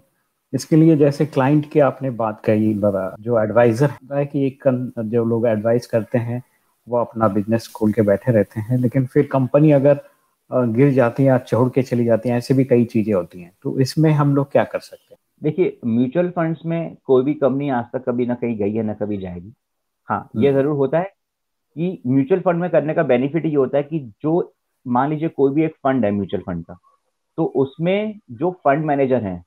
इसके लिए जैसे क्लाइंट की आपने बात कही जो एडवाइजर है कि एक जो लोग एडवाइस करते हैं वो अपना बिज़नेस खोल के बैठे रहते हैं। लेकिन फिर कंपनी अगर गिर जाती है या छोड़ के चली जाती है ऐसे भी कई चीज़ें होती हैं। तो इसमें हम लोग क्या कर सकते हैं? देखिए म्यूचुअल फंड्स में कोई भी कंपनी आज तक कभी ना कहीं गई है ना कभी जाएगी। हाँ ये हम्म। ज़रूर होता है कि म्यूचुअल फंड में करने का बेनिफिट ये होता है कि जो मान लीजिए कोई भी एक फंड है म्यूचुअल फंड का तो उसमें जो फंड मैनेजर हैं,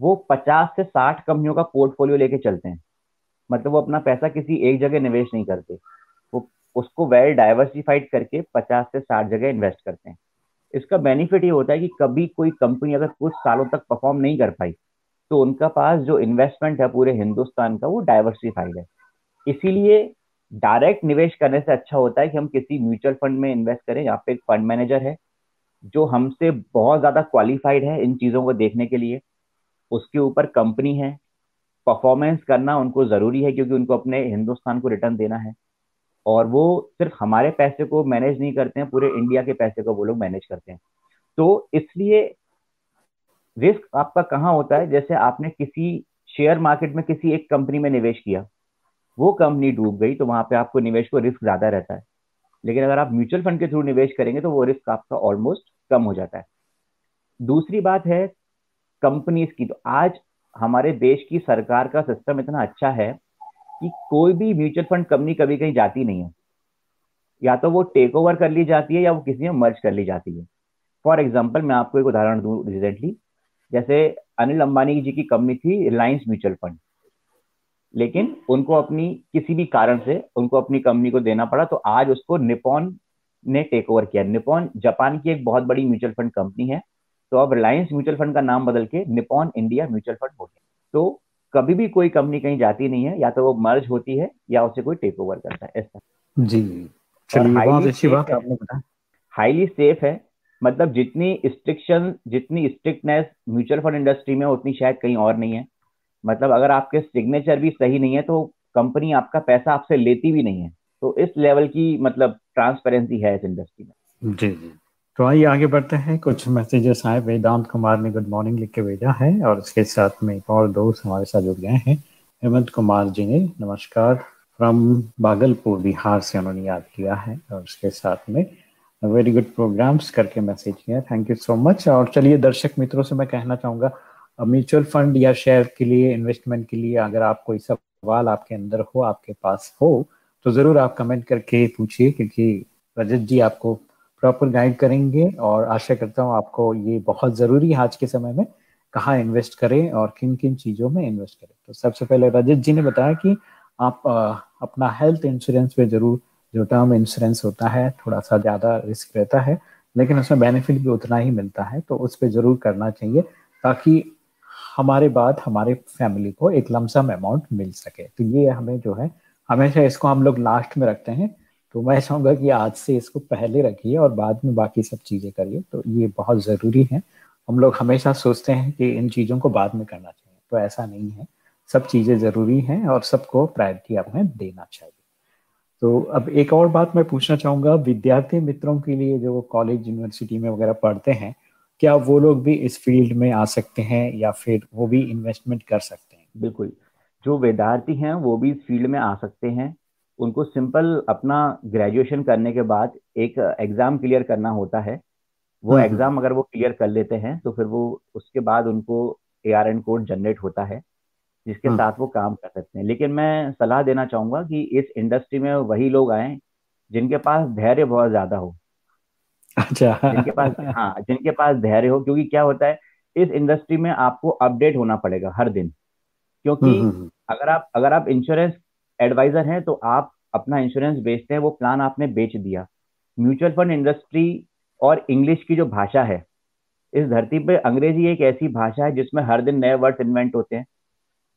वो 50 से 60 कंपनियों का पोर्टफोलियो लेके चलते हैं। मतलब वो अपना पैसा किसी एक जगह निवेश नहीं करते। वो, उसको वेल डाइवर्सिफाइड करके 50 से 60 जगह इन्वेस्ट करते हैं। इसका बेनिफिट ये होता है कि कभी कोई कंपनी अगर कुछ सालों तक परफॉर्म नहीं कर पाई तो उनका पास जो इन्वेस्टमेंट है पूरे हिंदुस्तान का, वो डाइवर्सिफाइड है। इसीलिए डायरेक्ट निवेश करने से अच्छा होता है कि हम किसी म्यूचुअल फंड में इन्वेस्ट करें यहाँ पे एक फंड मैनेजर है, जो हमसे बहुत ज़्यादा क्वालिफाइड है इन चीज़ों को देखने के लिए। उसके ऊपर कंपनी है। परफॉर्मेंस करना उनको ज़रूरी है क्योंकि उनको अपने हिंदुस्तान को रिटर्न देना है। और वो सिर्फ़ हमारे पैसे को मैनेज नहीं करते हैं, पूरे इंडिया के पैसे को वो लोग मैनेज करते हैं। तो इसलिए रिस्क आपका कहाँ होता है? जैसे आपने किसी शेयर मार्केट में किसी एक कंपनी में निवेश किया। वो कंपनी डूब गई तो वहाँ पे आपको निवेश को रिस्क ज़्यादा रहता है। लेकिन अगर आप म्यूचुअल फंड के थ्रू निवेश करेंगे तो वो रिस्क आपका ऑलमोस्ट कम हो जाता है। दूसरी बात है कंपनीज़ की। तो आज हमारे देश की सरकार का सिस्टम इतना अच्छा है कि कोई भी म्यूचुअल फंड कंपनी कभी कहीं जाती नहीं है। या तो वो टेक ओवर कर ली जाती है या वो किसी में मर्ज कर ली जाती है। फॉर एग्ज़ाम्पल मैं आपको एक उदाहरण दूँ रिसेंटली जैसे अनिल अंबानी जी की कंपनी थी रिलायंस म्यूचुअल फंड लेकिन उनको अपनी किसी भी कारण से उनको अपनी कंपनी को देना पड़ा तो आज उसको निपॉन ने टेक ओवर किया। निपॉन जापान की एक बहुत बड़ी म्यूचुअल फंड कंपनी है। तो अब रिलायंस म्यूचुअल फंड का नाम बदल के निपॉन इंडिया म्यूचुअल फंड हो गया। तो कभी भी कोई कंपनी कहीं जाती नहीं है या तो वो मर्ज होती है या उसे कोई टेक ओवर करता है ऐसा जी। बहुत अच्छी बात आपने बताया हाईली सेफ़ है। मतलब जितनी स्ट्रिक्शन जितनी स्ट्रिक्टनेस म्यूचुअल फंड इंडस्ट्री में उतनी शायद कहीं और नहीं है। मतलब अगर आपके सिग्नेचर भी सही नहीं है तो कंपनी आपका पैसा आपसे लेती भी नहीं है। तो इस लेवल की मतलब ट्रांसपेरेंसी है इस इंडस्ट्री में। जी जी। तो आइए आगे बढ़ते हैं। कुछ मैसेजेस आए। वेदांत कुमार ने गुड मॉर्निंग लिख के भेजा है और इसके साथ में एक और दोस्त हमारे साथ जुड़ गए हैं। हेमंत कुमार जी ने नमस्कार। फ्रॉम भागलपुर, बिहार से उन्होंने याद किया है और उसके साथ में वेरी गुड प्रोग्राम्स करके मैसेज किया थैंक यू सो मच और चलिए दर्शक मित्रों से मैं कहना चाहूँगा म्यूचुअल फंड या शेयर के लिए इन्वेस्टमेंट के लिए अगर आप कोई सवाल आपके अंदर हो आपके पास हो तो ज़रूर आप कमेंट करके पूछिए क्योंकि रजत जी आपको प्रॉपर गाइड करेंगे और आशा करता हूँ आपको ये बहुत ज़रूरी है आज के समय में कहाँ इन्वेस्ट करें और किन किन चीज़ों में इन्वेस्ट करें। तो सबसे पहले रजत जी ने बताया कि आप आ, अपना हेल्थ इंश्योरेंस पे ज़रूर जो टर्म इंश्योरेंस होता है थोड़ा सा ज़्यादा रिस्क रहता है लेकिन उसमें बेनिफिट भी उतना ही मिलता है तो उस पर ज़रूर करना चाहिए ताकि हमारे बाद हमारे फैमिली को एक लमसम अमाउंट मिल सके। तो ये हमें जो है, हमेशा इसको हम लोग लास्ट में रखते हैं। तो मैं चाहूँगा कि आज से इसको पहले रखिए और बाद में बाकी सब चीज़ें करिए। तो ये बहुत ज़रूरी है। हम लोग हमेशा सोचते हैं कि इन चीज़ों को बाद में करना चाहिए। तो ऐसा नहीं है। सब चीज़ें ज़रूरी हैं और सबको प्रायोरिटी हमें देना चाहिए। तो अब एक और बात मैं पूछना चाहूँगा। विद्यार्थी मित्रों के लिए जो कॉलेज यूनिवर्सिटी में वगैरह पढ़ते हैं क्या वो लोग भी इस फ़ील्ड में आ सकते हैं या फिर वो भी इन्वेस्टमेंट कर सकते हैं? बिल्कुल। जो विद्यार्थी हैं वो भी इस फ़ील्ड में आ सकते हैं। उनको सिंपल अपना ग्रेजुएशन करने के बाद एक एग्ज़ाम क्लियर करना होता है। वो एग्ज़ाम हम्म, हम्म। अगर वो क्लियर कर लेते हैं तो फिर वो उसके बाद उनको A R N code generate होता है जिसके हम्म। साथ वो काम कर सकते हैं। लेकिन मैं सलाह देना चाहूँगा कि इस इंडस्ट्री में वही लोग आए जिनके पास धैर्य बहुत ज़्यादा हो। अच्छा। जिनके पास हाँ जिनके पास धैर्य हो क्योंकि क्या होता है इस इंडस्ट्री में आपको अपडेट होना पड़ेगा हर दिन। क्योंकि हम्म, हम्म, हम्म। अगर आप अगर आप इंश्योरेंस एडवाइजर हैं तो आप अपना इंश्योरेंस बेचते हैं वो प्लान आपने बेच दिया। म्यूचुअल फंड इंडस्ट्री और इंग्लिश की जो भाषा है इस धरती पे अंग्रेज़ी एक ऐसी भाषा है जिसमें हर दिन नए वर्ड इन्वेंट होते हैं।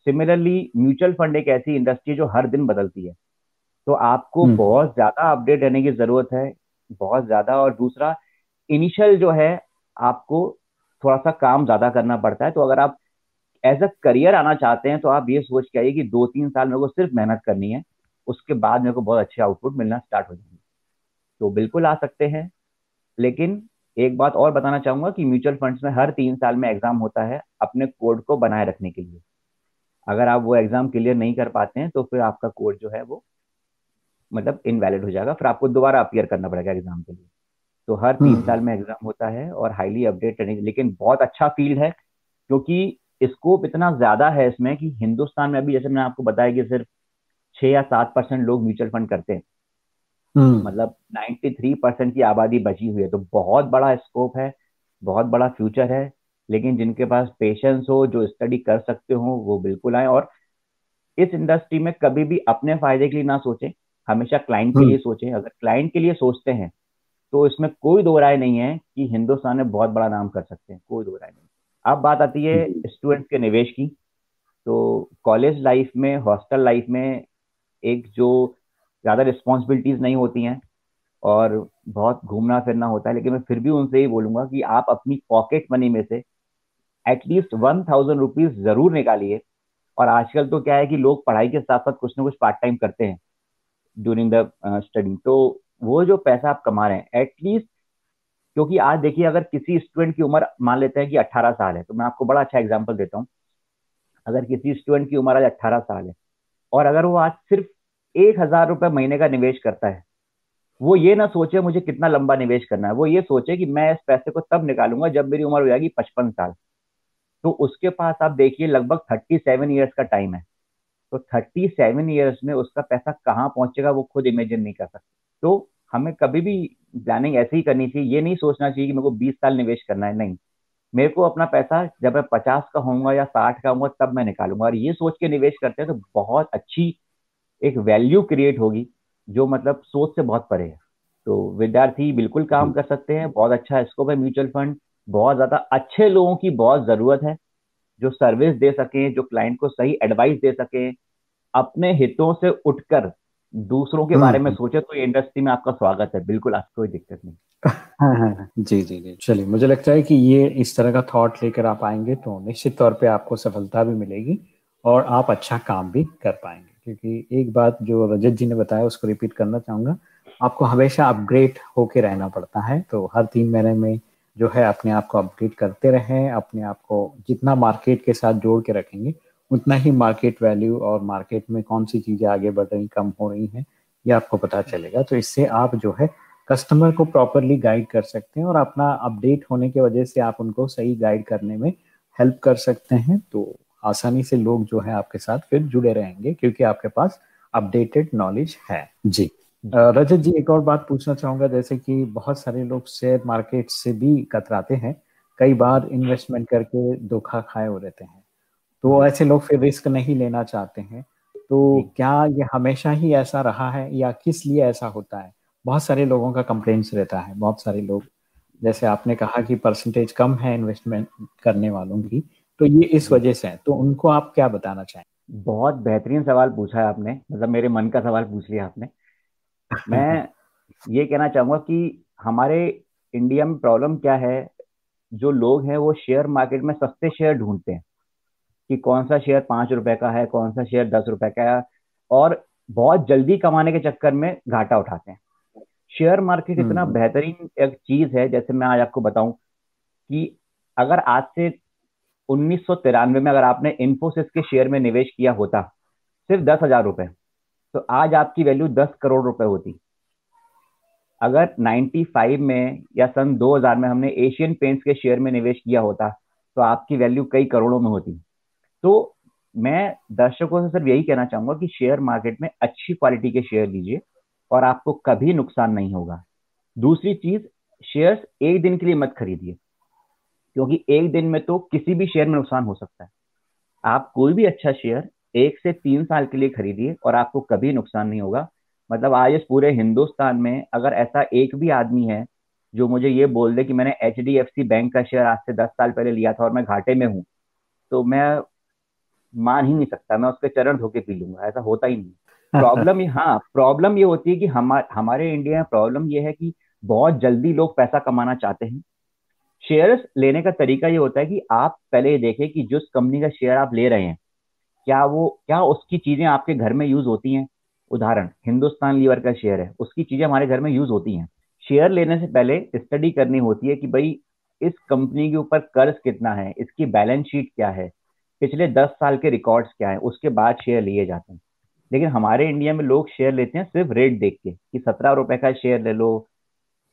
सिमिलरली म्यूचुअल फंड एक ऐसी इंडस्ट्री जो हर दिन बदलती है। तो आपको बहुत ज़्यादा अपडेट रहने की ज़रूरत है बहुत ज़्यादा और दूसरा इनिशियल जो है, आपको थोड़ा सा काम ज़्यादा करना पड़ता है। तो अगर आप एज अ करियर आना चाहते हैं तो आप ये सोच के आइए कि दो तीन साल मेरे को सिर्फ़ मेहनत करनी है, उसके बाद मेरे को बहुत अच्छे आउटपुट मिलना स्टार्ट हो जाएँगे। तो बिल्कुल आ सकते हैं, लेकिन एक बात और बताना चाहूँगा कि म्यूचुअल फंड्स में हर तीन साल में एग्ज़ाम होता है अपने कोड को बनाए रखने के लिए। अगर आप वो एग्ज़ाम क्लियर नहीं कर पाते हैं तो फिर आपका कोड जो है वो मतलब इनवैलिड हो जाएगा। फिर आपको दोबारा अपियर करना पड़ेगा एग्ज़ाम के लिए। तो हर तीन हम्म। साल में एग्ज़ाम होता है और हाईली अपडेट लेकिन बहुत अच्छा फ़ील्ड है क्योंकि स्कोप इतना ज़्यादा है इसमें कि हिंदुस्तान में अभी जैसे मैंने आपको बताया कि सिर्फ़ छह या सात परसेंट लोग म्यूचुअल फंड करते हैं। हम्म। मतलब नाइन्टी थ्री परसेंट की आबादी बची हुई है। तो बहुत बड़ा स्कोप है बहुत बड़ा फ्यूचर है लेकिन जिनके पास पेशेंस हो जो स्टडी कर सकते हो वो बिल्कुल आए। और इस इंडस्ट्री में कभी भी अपने फ़ायदे के लिए ना सोचें। हमेशा क्लाइंट के हम्म। लिए सोचे। अगर क्लाइंट के लिए सोचते हैं तो इसमें कोई दो राय नहीं है कि हिंदुस्तान में बहुत बड़ा नाम कर सकते हैं। कोई दो राय नहीं। अब बात आती है स्टूडेंट्स के निवेश की। तो कॉलेज लाइफ में हॉस्टल लाइफ में एक जो ज़्यादा रिस्पॉन्सिबिलिटीज नहीं होती हैं और बहुत घूमना फिरना होता है लेकिन मैं फिर भी उनसे ही बोलूँगा कि आप अपनी पॉकेट मनी में से एटलीस्ट वन थाउज़ेंड रुपीज़ ज़रूर निकालिए। और आजकल तो क्या है कि लोग पढ़ाई के साथ साथ कुछ ना कुछ पार्ट टाइम करते हैं। ड्यूरिंग द स्टडी तो वो जो पैसा आप कमा रहे हैं एटलीस्ट क्योंकि आज देखिए अगर किसी स्टूडेंट की उम्र मान लेते हैं कि 18 साल है तो मैं आपको बड़ा अच्छा एग्ज़ाम्पल देता हूँ। अगर किसी स्टूडेंट की उम्र आज 18 साल है और अगर वो आज सिर्फ़ एक हज़ार रुपए महीने का निवेश करता है, वो ये ना सोचे मुझे कितना लंबा निवेश करना है, वो ये सोचे कि मैं इस पैसे को तब निकालूँगा जब मेरी उम्र हो जाएगी पचपन साल। तो उसके पास आप देखिए लगभग थर्टी सेवन ईयर्स का टाइम है। तो थर्टी सेवन ईयर्स में उसका पैसा कहाँ पहुंचेगा वो खुद इमेजिन नहीं कर सकते। तो हमें कभी भी प्लानिंग ऐसे ही करनी चाहिए, ये नहीं सोचना चाहिए कि मेरे को बीस साल निवेश करना है, नहीं। मेरे को अपना पैसा जब मैं पचास का होऊँगा या साठ का होऊँगा तब मैं निकालूँगा। और ये सोच के निवेश करते हैं तो बहुत अच्छी एक वैल्यू क्रिएट होगी, जो मतलब सोच से बहुत परे है। तो विद्यार्थी बिल्कुल काम कर सकते हैं, बहुत अच्छा स्कोप है म्यूचुअल फंड बहुत ज़्यादा अच्छे लोगों की बहुत ज़रूरत है, जो सर्विस दे सके, जो क्लाइंट को सही एडवाइस दे सके अपने हितों से उठकर दूसरों के बारे में हम्म। सोचे तो इंडस्ट्री में आपका स्वागत है। बिल्कुल आपको कोई दिक्कत नहीं। हाँ, हाँ, हाँ, जी जी जी। चलिए मुझे लगता है कि ये इस तरह का थॉट लेकर आप आएँगे तो निश्चित तौर पे आपको सफलता भी मिलेगी और आप अच्छा काम भी कर पाएँगे। क्योंकि एक बात जो रजत जी ने बताया उसको रिपीट करना चाहूँगा आपको हमेशा अपग्रेड होके रहना पड़ता है। तो हर तीन महीने में जो है अपने आप को अपडेट करते रहें अपने आप को जितना मार्केट के साथ जोड़ के रखेंगे उतना ही मार्केट वैल्यू और मार्केट में कौन सी चीज़ें आगे बढ़ रही कम हो रही हैं ये आपको पता चलेगा। तो इससे आप जो है कस्टमर को प्रॉपरली गाइड कर सकते हैं और अपना अपडेट होने की वजह से आप उनको सही गाइड करने में हेल्प कर सकते हैं। तो आसानी से लोग जो है आपके साथ फिर जुड़े रहेंगे क्योंकि आपके पास अपडेटेड नॉलेज है। जी। रजत जी एक और बात पूछना चाहूँगा जैसे कि बहुत सारे लोग शेयर मार्केट से भी कतराते हैं कई बार इन्वेस्टमेंट करके धोखा खाए हो रहते हैं। तो ऐसे लोग फिर रिस्क नहीं लेना चाहते हैं। तो क्या ये हमेशा ही ऐसा रहा है या किस लिए ऐसा होता है? बहुत सारे लोगों का कंप्लेंट्स रहता है बहुत सारे लोग। जैसे आपने कहा कि परसेंटेज कम है इन्वेस्टमेंट करने वालों की तो ये इस वजह से है। तो उनको आप क्या बताना चाहें? बहुत बेहतरीन सवाल पूछा है आपने मतलब मेरे मन का सवाल पूछ लिया आपने। मैं ये कहना चाहूँगा कि हमारे इंडिया में प्रॉब्लम क्या है? जो लोग हैं वो शेयर मार्केट में सस्ते शेयर ढूंढते हैं। कि कौन सा शेयर पाँच रुपए का है कौन सा शेयर दस रुपए का है और बहुत जल्दी कमाने के चक्कर में घाटा उठाते हैं। शेयर मार्केट इतना हम्म। बेहतरीन एक चीज़ है जैसे मैं आज आपको बताऊँ कि अगर आज से उन्नीस सौ तिरानवे में अगर आपने इन्फोसिस के शेयर में निवेश किया होता सिर्फ़ दस हज़ार रुपए तो आज आपकी वैल्यू दस करोड़ रुपए होती। अगर 95 में या सन 2000 में हमने एशियन पेंट्स के शेयर में निवेश किया होता तो आपकी वैल्यू कई करोड़ों में होती। तो मैं दर्शकों से सिर्फ़ यही कहना चाहूँगा कि शेयर मार्केट में अच्छी क्वालिटी के शेयर लीजिए और आपको कभी नुकसान नहीं होगा। दूसरी चीज़ शेयर्स एक दिन के लिए मत खरीदिए, क्योंकि एक दिन में तो किसी भी शेयर में नुकसान हो सकता है। आप कोई भी अच्छा शेयर एक से तीन साल के लिए खरीदिए और आपको कभी नुकसान नहीं होगा। मतलब आज इस पूरे हिंदुस्तान में अगर ऐसा एक भी आदमी है जो मुझे ये बोल दे कि मैंने सी बैंक का शेयर आज से दस साल पहले लिया था और मैं घाटे में हूँ तो मैं मान ही नहीं सकता, मैं उसके चरण धोके पी लूँगा, ऐसा होता ही नहीं। प्रॉब्लम ये हाँ प्रॉब्लम ये होती है कि हम, हमारे इंडिया में प्रॉब्लम ये है कि बहुत जल्दी लोग पैसा कमाना चाहते हैं। शेयर्स लेने का तरीका ये होता है कि आप पहले ये देखें कि जिस कंपनी का शेयर आप ले रहे हैं, क्या वो, क्या उसकी चीज़ें आपके घर में यूज़ होती हैं? उदाहरण, हिंदुस्तान लीवर का शेयर है, उसकी चीज़ें हमारे घर में यूज़ होती हैं। शेयर लेने से पहले स्टडी करनी होती है कि भाई इस कंपनी के ऊपर कर्ज कितना है, इसकी बैलेंस शीट क्या है पिछले दस साल के रिकॉर्ड्स क्या है, उसके बाद शेयर लिए जाते हैं। लेकिन हमारे इंडिया में लोग शेयर लेते हैं सिर्फ़ रेट देख के कि सत्रह रुपए का शेयर ले लो,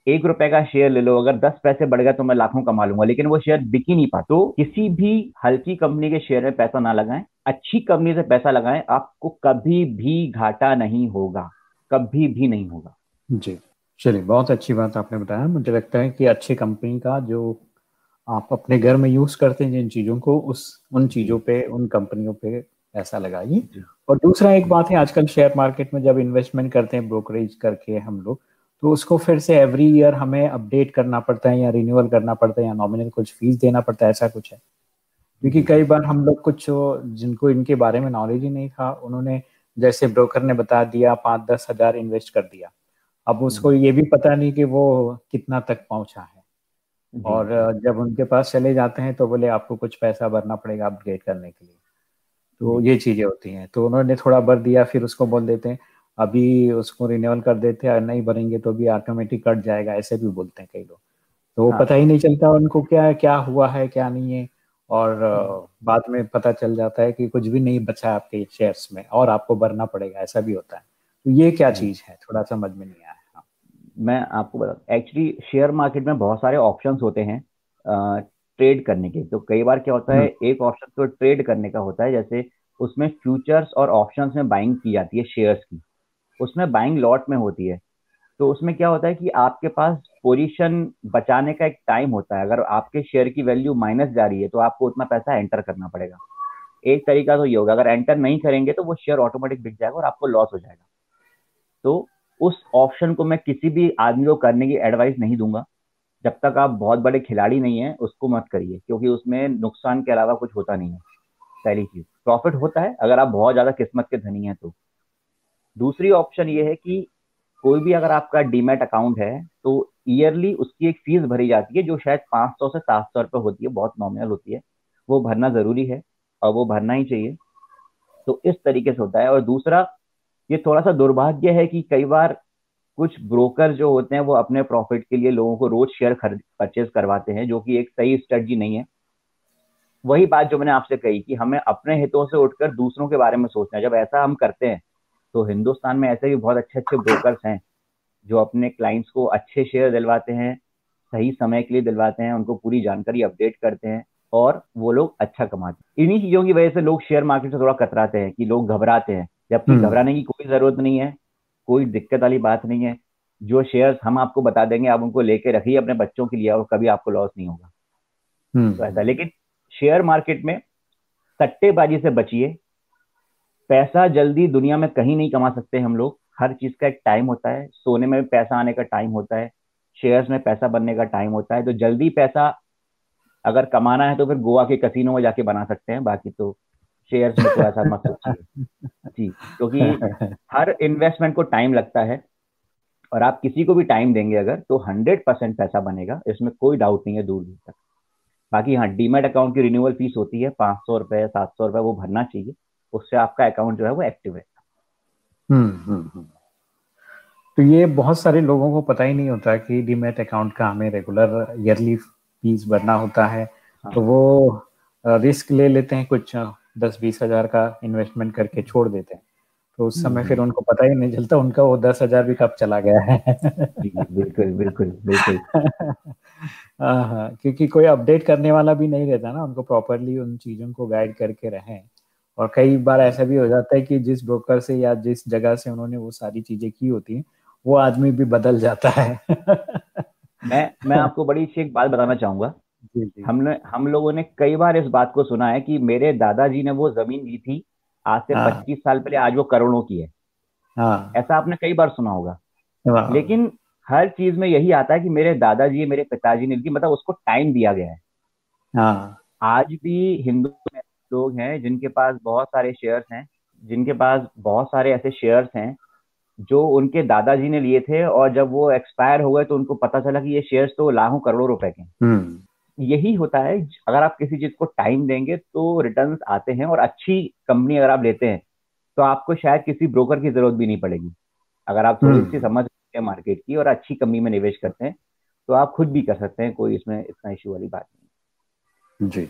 एक रुपए का शेयर ले लो, अगर दस पैसे बढ़ गया तो मैं लाखों कमा लूँगा। लेकिन वो शेयर बिक ही नहीं पाता। तो किसी भी हल्की कंपनी के शेयर में पैसा ना लगाएँ, अच्छी कंपनी से पैसा लगाएँ, आपको कभी भी घाटा नहीं होगा, कभी भी नहीं होगा। जी। चलिए, बहुत अच्छी बात आपने बताया। मुझे लगता है कि अच्छी कंपनी का जो आप अपने घर में यूज़ करते हैं जिन चीज़ों को उस उन चीज़ों पे उन कंपनियों पे पैसा लगाइए। और दूसरा एक बात है आजकल शेयर मार्केट में जब इन्वेस्टमेंट करते हैं ब्रोकरेज करके हम लोग तो उसको फिर से एवरी ईयर हमें अपडेट करना पड़ता है या रिन्यूअल करना पड़ता है या नॉमिनल कुछ फ़ीस देना पड़ता है ऐसा कुछ है। क्योंकि कई बार हम लोग कुछ जिनको इनके बारे में नॉलेज ही नहीं था उन्होंने जैसे ब्रोकर ने बता दिया पाँच दस हज़ार इन्वेस्ट कर दिया। अब उसको ये भी पता नहीं कि वो कितना तक पहुँचा है। और जब उनके पास चले जाते हैं तो बोले आपको कुछ पैसा भरना पड़ेगा अपग्रेड करने के लिए तो ये चीज़ें होती हैं तो उन्होंने थोड़ा भर दिया फिर उसको बोल देते हैं अभी उसको रिन्यूअल कर देते हैं नहीं भरेंगे तो भी ऑटोमेटिक कट जाएगा ऐसे भी बोलते हैं कई लोग तो हाँ। पता ही नहीं चलता उनको क्या क्या हुआ है क्या नहीं है और हाँ। बाद में पता चल जाता है कि कुछ भी नहीं बचा है आपके शेयर्स में और आपको भरना पड़ेगा ऐसा भी होता है तो ये क्या हाँ। चीज़ है थोड़ा समझ में नहीं आया। मैं आपको बता एक्चुअली शेयर मार्केट में बहुत सारे ऑप्शंस होते हैं ट्रेड करने के। तो कई बार क्या होता है हम्म। एक ऑप्शन तो ट्रेड करने का होता है जैसे उसमें फ्यूचर्स और ऑप्शंस में बाइंग की जाती है शेयर्स की। उसमें बाइंग लॉट में होती है। तो उसमें क्या होता है कि आपके पास पोजीशन बचाने का एक टाइम होता है। अगर आपके शेयर की वैल्यू माइनस जा रही है तो आपको उतना पैसा एंटर करना पड़ेगा। एक तरीका तो ये होगा अगर एंटर नहीं करेंगे तो वो शेयर ऑटोमेटिक बिक जाएगा और आपको लॉस हो जाएगा। तो उस ऑप्शन को मैं किसी भी आदमी को करने की एडवाइस नहीं दूँगा। जब तक आप बहुत बड़े खिलाड़ी नहीं है, उसको मत करिए, क्योंकि उसमें नुकसान के अलावा कुछ होता नहीं है। पहली चीज़। प्रॉफिट होता है, अगर आप बहुत ज़्यादा किस्मत के धनी हैं तो। दूसरी ऑप्शन ये है कि कोई भी अगर आपका डीमेट अकाउंट है तो ईयरली उसकी एक फ़ीस भरी जाती है, जो शायद 500 से 700 रुपए होती है, बहुत नॉमिनल होती है। वो भरना ज़रूरी है, और वो भरना ही चाहिए। तो इस तरीके से होता है। और दूसरा ये थोड़ा सा दुर्भाग्य है कि कई बार कुछ ब्रोकर जो होते हैं, वो अपने प्रॉफिट के लिए लोगों को रोज शेयर परचेज करवाते हैं, जो कि एक सही स्ट्रेटजी नहीं है। वही बात जो मैंने आपसे कही कि हमें अपने हितों से उठकर दूसरों के बारे में सोचना है। जब ऐसा हम करते हैं तो हिंदुस्तान में ऐसे भी बहुत अच्छे अच्छे ब्रोकर्स हैं, जो अपने क्लाइंट्स को अच्छे शेयर दिलवाते हैं, सही समय के लिए दिलवाते हैं, उनको पूरी जानकारी अपडेट करते हैं और वो लोग अच्छा कमाते हैं। इन्हीं चीज़ों की वजह से लोग शेयर मार्केट से थोड़ा कतराते हैं कि लोग घबराते हैं। जबकि हम्म। घबराने की कोई ज़रूरत नहीं है कोई दिक्कत वाली बात नहीं है जो शेयर्स हम आपको बता देंगे आप उनको लेके रखिए अपने बच्चों के लिए और कभी आपको लॉस नहीं होगा। हम्म। तो ऐसा लेकिन शेयर मार्केट में सट्टेबाजी से बचिए। पैसा जल्दी दुनिया में कहीं नहीं कमा सकते हम लोग। हर चीज़ का एक टाइम होता है। सोने में पैसा आने का टाइम होता है। शेयर्स में पैसा बनने का टाइम होता है। तो जल्दी पैसा अगर कमाना है तो फिर गोवा के कसिनो में जाके बना सकते हैं। बाकी तो शेयर्स में तो ऐसा मत जी क्योंकि हर इन्वेस्टमेंट को टाइम लगता है और आप किसी को भी टाइम देंगे अगर तो हंड्रेड परसेंट पैसा बनेगा इसमें कोई डाउट नहीं है दूर दूर तक बाकी हाँ डीमेट अकाउंट की रिन्यूअल फ़ीस होती है पाँच सौ रुपए सात सौ रुपए वो भरना चाहिए उससे आपका अकाउंट जो है वो एक्टिव है हम्म, हम्म, हम्म। तो ये बहुत सारे लोगों को पता ही नहीं होता कि डीमेट अकाउंट का हमें रेगुलर ईयरली फ़ीस भरना होता है हाँ. तो वो रिस्क ले लेते हैं कुछ दस बीस हज़ार का इन्वेस्टमेंट करके छोड़ देते हैं। तो उस समय फिर उनको पता ही नहीं चलता उनका वो दस हज़ार भी कब चला गया है। बिल्कुल बिल्कुल बिल्कुल। हाँ, हाँ क्योंकि कोई अपडेट करने वाला भी नहीं रहता ना उनको प्रॉपरली उन चीज़ों को गाइड करके रहें। और कई बार ऐसा भी हो जाता है कि जिस ब्रोकर से या जिस जगह से उन्होंने वो सारी चीज़ें की होती हैं वो आदमी भी बदल जाता है। मैं मैं आपको बड़ी सी एक बात बताना चाहूँगा। हमने हम लोगों ने कई बार इस बात को सुना है कि मेरे दादाजी ने वो ज़मीन ली थी आज से हाँ। पच्चीस साल पहले आज वो करोड़ों की है हाँ। ऐसा आपने कई बार सुना होगा लेकिन हर चीज़ में यही आता है कि मेरे दादाजी मेरे पिताजी ने ली मतलब उसको टाइम दिया गया है हाँ। आज भी हिंदू लोग हैं जिनके पास बहुत सारे शेयर्स हैं जिनके पास बहुत सारे ऐसे शेयर्स हैं जो उनके दादाजी ने लिए थे और जब वो एक्सपायर हो गए तो उनको पता चला कि ये शेयर्स तो लाखों करोड़ों रुपए के हम्म। यही होता है अगर आप किसी चीज़ को टाइम देंगे तो रिटर्न्स आते हैं और अच्छी कंपनी अगर आप लेते हैं तो आपको शायद किसी ब्रोकर की ज़रूरत भी नहीं पड़ेगी। अगर आप थोड़ी सी हम्म। समझ हैं मार्केट की और अच्छी कंपनी में निवेश करते हैं तो आप खुद भी कर सकते हैं कोई इसमें इतना इश्यू वाली बात नहीं। जी।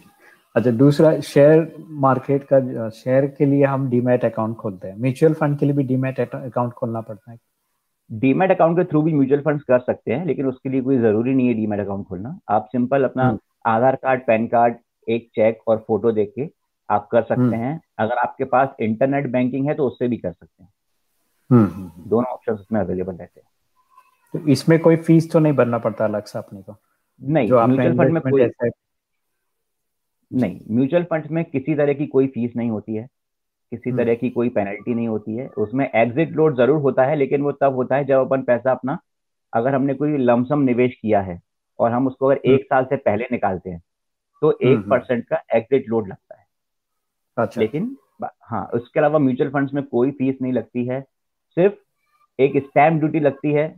अच्छा दूसरा शेयर मार्केट का शेयर के लिए हम डीमेट अकाउंट खोलते हैं। म्यूचुअल फंड के लिए भी डीमेट अकाउंट खोलना पड़ता है। डीमेट अकाउंट के थ्रू भी म्यूचुअल फंड्स कर सकते हैं लेकिन उसके लिए कोई ज़रूरी नहीं है डीमेट अकाउंट खोलना। आप सिंपल अपना हम्म। आधार कार्ड पैन कार्ड एक चेक और फ़ोटो देख के आप कर सकते हम्म। हैं। अगर आपके पास इंटरनेट बैंकिंग है तो उससे भी कर सकते हैं। हम्म, दोनों ऑप्शन उसमें अवेलेबल रहते हैं। तो इसमें कोई फ़ीस तो नहीं भरना पड़ता अलग से अपने को? नहीं म्यूचुअल फंड में कोई नहीं म्यूचुअल फंड में किसी तरह की कोई फ़ीस नहीं होती है। किसी हम्म। तरह की कोई पेनल्टी नहीं होती है उसमें एग्जिट लोड ज़रूर होता है लेकिन वो तब होता है जब अपन पैसा अपना अगर हमने कोई लमसम निवेश किया है और हम उसको अगर हम्म। एक साल से पहले निकालते हैं तो हम्म, एक परसेंट का एग्जिट लोड लगता है अच्छा। लेकिन हाँ उसके अलावा म्यूचुअल फंड्स में कोई फ़ीस नहीं लगती है सिर्फ़ एक स्टैम्प ड्यूटी लगती है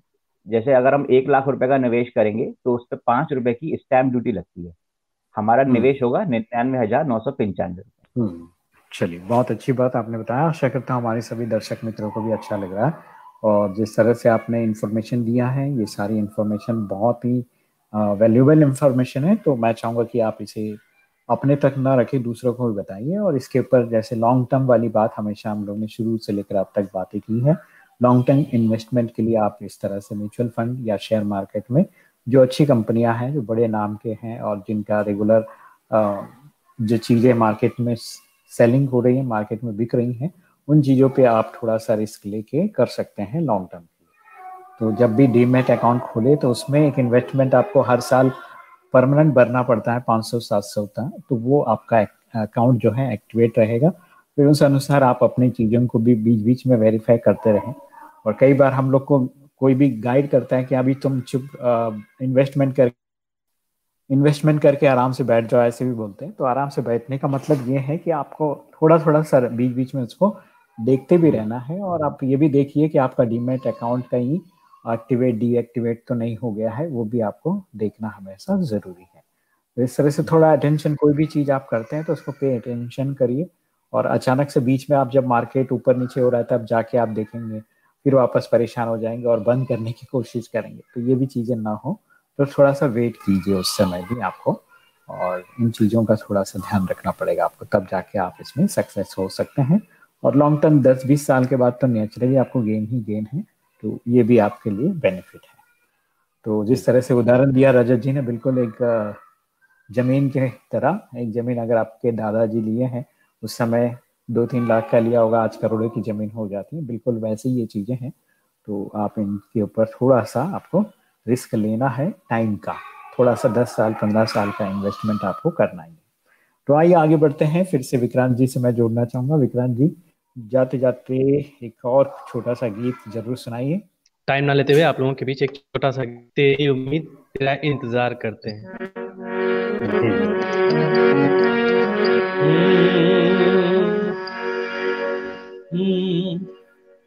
जैसे अगर हम एक लाख रुपए का निवेश करेंगे तो उस पर पाँच रुपए की स्टैम्प ड्यूटी लगती है हमारा। निवेश होगा निन्यानवे हज़ार नौ सौ पंचानवे रुपए चलिए, बहुत अच्छी बात आपने बताया। आशा करता हूँ हमारे सभी दर्शक मित्रों को भी अच्छा लग रहा है। और जिस तरह से आपने इन्फॉर्मेशन दिया है, ये सारी इन्फॉर्मेशन बहुत ही वैल्यूबल इन्फॉर्मेशन है। तो मैं चाहूँगा कि आप इसे अपने तक ना रखें, दूसरों को भी बताइए। और इसके ऊपर जैसे लॉन्ग टर्म वाली बात हमेशा हम लोग ने शुरू से लेकर अब तक बातें की है। लॉन्ग टर्म इन्वेस्टमेंट के लिए आप इस तरह से म्यूचुअल फंड या शेयर मार्केट में जो अच्छी कंपनियाँ हैं, जो बड़े नाम के हैं और जिनका रेगुलर जो चीज़ें मार्केट में सेलिंग हो रही है मार्केट में बिक रही हैं, उन चीज़ों पे आप थोड़ा सा रिस्क लेके कर सकते हैं लॉन्ग टर्म तो जब भी डीमेट अकाउंट खोले तो उसमें एक इन्वेस्टमेंट आपको हर साल परमानेंट भरना पड़ता है 500 700 तक तो वो आपका अकाउंट जो है एक्टिवेट रहेगा। फिर उस अनुसार आप अपनी चीज़ों को भी बीच बीच में वेरीफाई करते रहें। और कई बार हम लोग को कोई भी गाइड करता है कि अभी तुम चुप इन्वेस्टमेंट कर इन्वेस्टमेंट करके आराम से बैठ जाओ ऐसे भी बोलते हैं। तो आराम से बैठने का मतलब ये है कि आपको थोड़ा थोड़ा सर बीच बीच में उसको देखते भी रहना है और आप ये भी देखिए कि आपका डीमेट अकाउंट कहीं एक्टिवेट डीएक्टिवेट तो नहीं हो गया है वो भी आपको देखना हमेशा ज़रूरी है। तो इस तरह से थोड़ा अटेंशन कोई भी चीज़ आप करते हैं तो उसको पे अटेंशन करिए और अचानक से बीच में आप जब मार्केट ऊपर नीचे हो रहा है तब जाके आप देखेंगे फिर वापस परेशान हो जाएँगे और बंद करने की कोशिश करेंगे। तो ये भी चीज़ें ना हो। तो थोड़ा सा वेट कीजिए उस समय भी आपको और इन चीज़ों का थोड़ा सा ध्यान रखना पड़ेगा आपको, तब जाके आप इसमें सक्सेस हो सकते हैं। और लॉन्ग टर्म 10-20 साल के बाद तो नेचुरली आपको गेन ही गेन है तो ये भी आपके लिए बेनिफिट है। तो जिस तरह से उदाहरण दिया रजत जी ने, बिल्कुल एक ज़मीन के तरह, एक ज़मीन अगर आपके दादाजी लिए हैं, उस समय दो तीन लाख का लिया होगा, आज करोड़ों की ज़मीन हो जाती है, बिल्कुल वैसे ही ये चीज़ें हैं। तो आप इनके ऊपर थोड़ा सा आपको रिस्क लेना है टाइम का। थोड़ा सा दस साल पंद्रह साल का इन्वेस्टमेंट आपको करना ही। है तो आइए आगे बढ़ते हैं फिर से विक्रांत जी से मैं जोड़ना चाहूँगा। विक्रांत जी जाते जाते एक और छोटा सा गीत ज़रूर सुनाइए। टाइम ना लेते हुए आप लोगों के बीच एक छोटा सा तेरी उम्मीद तेरा इंतज़ार करते हैं।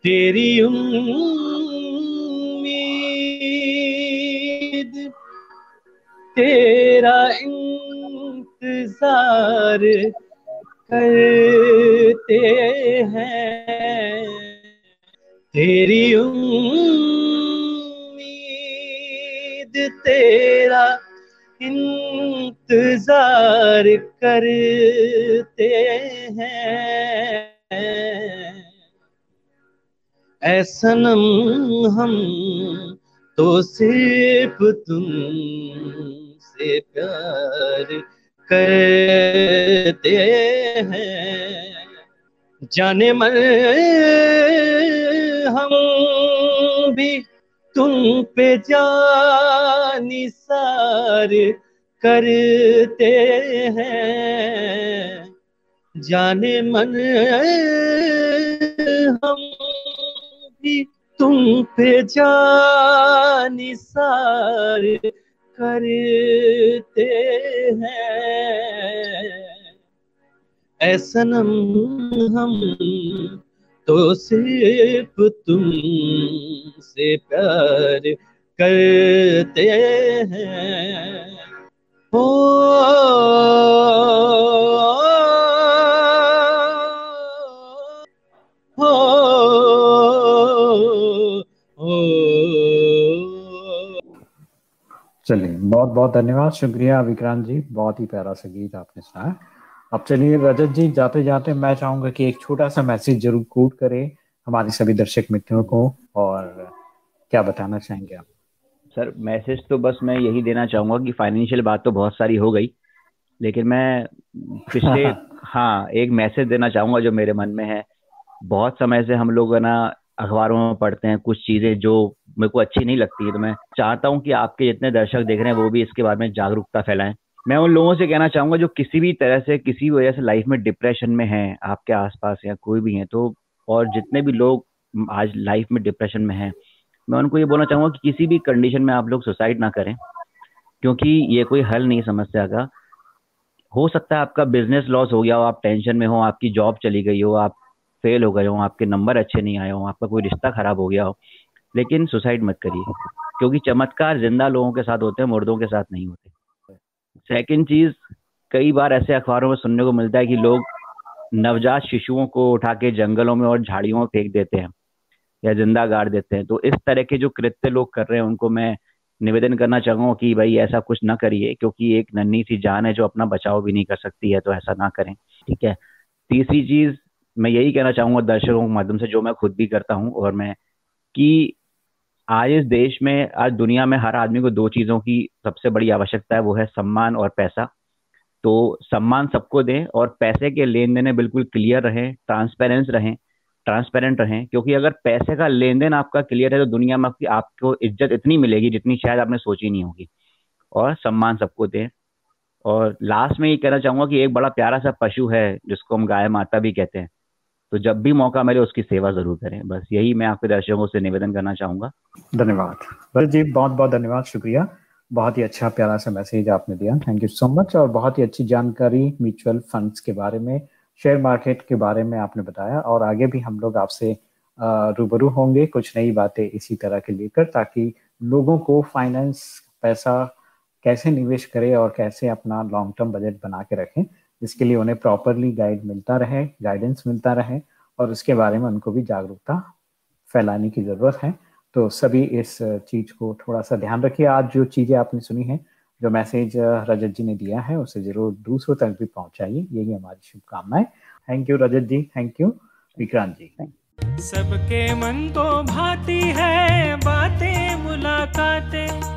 तेरी उम्मीद तेरा इंतज़ार करते हैं। तेरी उम्मीद तेरा इंतज़ार करते हैं। ऐसनम हम तो सिर्फ़ तुम प्यार करते हैं। जाने मन हम भी तुम पे जानिसार करते हैं। जाने मन हम भी तुम पे जानिसार करते हैं। ऐसनम हम तो सिर्फ़ तुम से प्यार करते हैं। ओ, ओ, चलिए बहुत बहुत धन्यवाद। शुक्रिया विक्रांत जी बहुत ही प्यारा सा गीत आपने सुनाया। अब चलिए रजत जी जाते जाते मैं चाहूँगा कि एक छोटा सा मैसेज ज़रूर कोट करें हमारे सभी दर्शक मित्रों को और क्या बताना चाहेंगे आप? सर मैसेज तो बस मैं यही देना चाहूँगा कि फाइनेंशियल बात तो बहुत सारी हो गई लेकिन मैं पिछले हाँ एक मैसेज देना चाहूँगा जो मेरे मन में है। बहुत समय से हम लोग ना अखबारों में पढ़ते हैं कुछ चीज़ें जो मेरे को अच्छी नहीं लगती है तो मैं चाहता हूँ कि आपके जितने दर्शक देख रहे हैं, वो भी इसके बारे में जागरूकता फैलाएँ। मैं उन लोगों से कहना चाहूँगा जो किसी भी तरह से, किसी वजह से लाइफ में डिप्रेशन में हैं, आपके आसपास या कोई भी है तो और जितने भी लोग आज लाइफ में डिप्रेशन में हैं, मैं उनको ये बोलना चाहूँगा कि किसी भी कंडीशन में आप लोग सुसाइड ना करें, क्योंकि ये कोई हल नहीं समस्या का। हो सकता है आपका बिज़नेस लॉस हो गया हो, आप टेंशन में हो, आपकी जॉब चली गई हो, आप फेल हो गए हो, आपके नंबर अच्छे नहीं आए हो, आपका कोई रिश्ता खराब हो गया हो लेकिन सुसाइड मत करिए, क्योंकि चमत्कार ज़िंदा लोगों के साथ होते हैं, मुर्दों के साथ नहीं होते। सेकंड चीज़, कई बार ऐसे अखबारों में सुनने को मिलता है कि लोग नवजात शिशुओं को उठा के जंगलों में और झाड़ियों में फेंक देते हैं, या ज़िंदा गाड़ देते हैं। तो इस तरह के जो कृत्य लोग कर रहे हैं, उनको मैं निवेदन करना चाहूँगा कि भाई ऐसा कुछ ना करिए, क्योंकि एक नन्ही सी जान है जो अपना बचाव भी नहीं कर सकती है तो ऐसा ना करें। ठीक है? तीसरी चीज़, मैं यही कहना चाहूँगा दर्शकों के माध्यम से, जो मैं खुद भी करता हूँ, और मैं कि आज इस देश में, आज दुनिया में हर आदमी को दो चीज़ों की सबसे बड़ी आवश्यकता है, वो है सम्मान और पैसा। तो सम्मान सबको दें और पैसे के लेन देन बिल्कुल क्लियर रहें ट्रांसपेरेंस रहें ट्रांसपेरेंट रहें, क्योंकि अगर पैसे का लेन देन आपका क्लियर है तो दुनिया में आपकी, आपको इज़्ज़त इतनी मिलेगी जितनी शायद आपने सोची नहीं होगी। और सम्मान सबको दें। और लास्ट में ये कहना चाहूँगा कि एक बड़ा प्यारा सा पशु है, जिसको हम गाय माता भी कहते हैं। तो जब भी मौका मिले उसकी सेवा ज़रूर करें। बस यही मैं आपके दर्शकों से निवेदन करना चाहूँगा। धन्यवाद। जी, बहुत बहुत धन्यवाद, शुक्रिया। बहुत ही अच्छा प्यारा सा मैसेज आपने दिया। थैंक यू सो मच और बहुत ही अच्छी जानकारी म्यूचुअल फंड्स के बारे में शेयर मार्केट के बारे में आपने बताया और आगे भी हम लोग आपसे रूबरू होंगे कुछ नई बातें इसी तरह के लेकर ताकि लोगों को फाइनेंस पैसा कैसे निवेश करें और कैसे अपना लॉन्ग टर्म बजट बना के रखें। इसके लिए उन्हें प्रॉपरली गाइड मिलता रहे गाइडेंस मिलता रहे और उसके बारे में उनको भी जागरूकता फैलाने की ज़रूरत है। तो सभी इस चीज़ को थोड़ा सा ध्यान रखिए। आज जो चीज़ें आपने सुनी हैं, जो मैसेज रजत जी ने दिया है, उसे ज़रूर दूसरों तक भी पहुंचाइए। यही हमारी शुभकामनाएँ। Thank you Rajat ji. Thank you Vikrant ji. सबके मन को भाती है, बातें, मुलाकातें।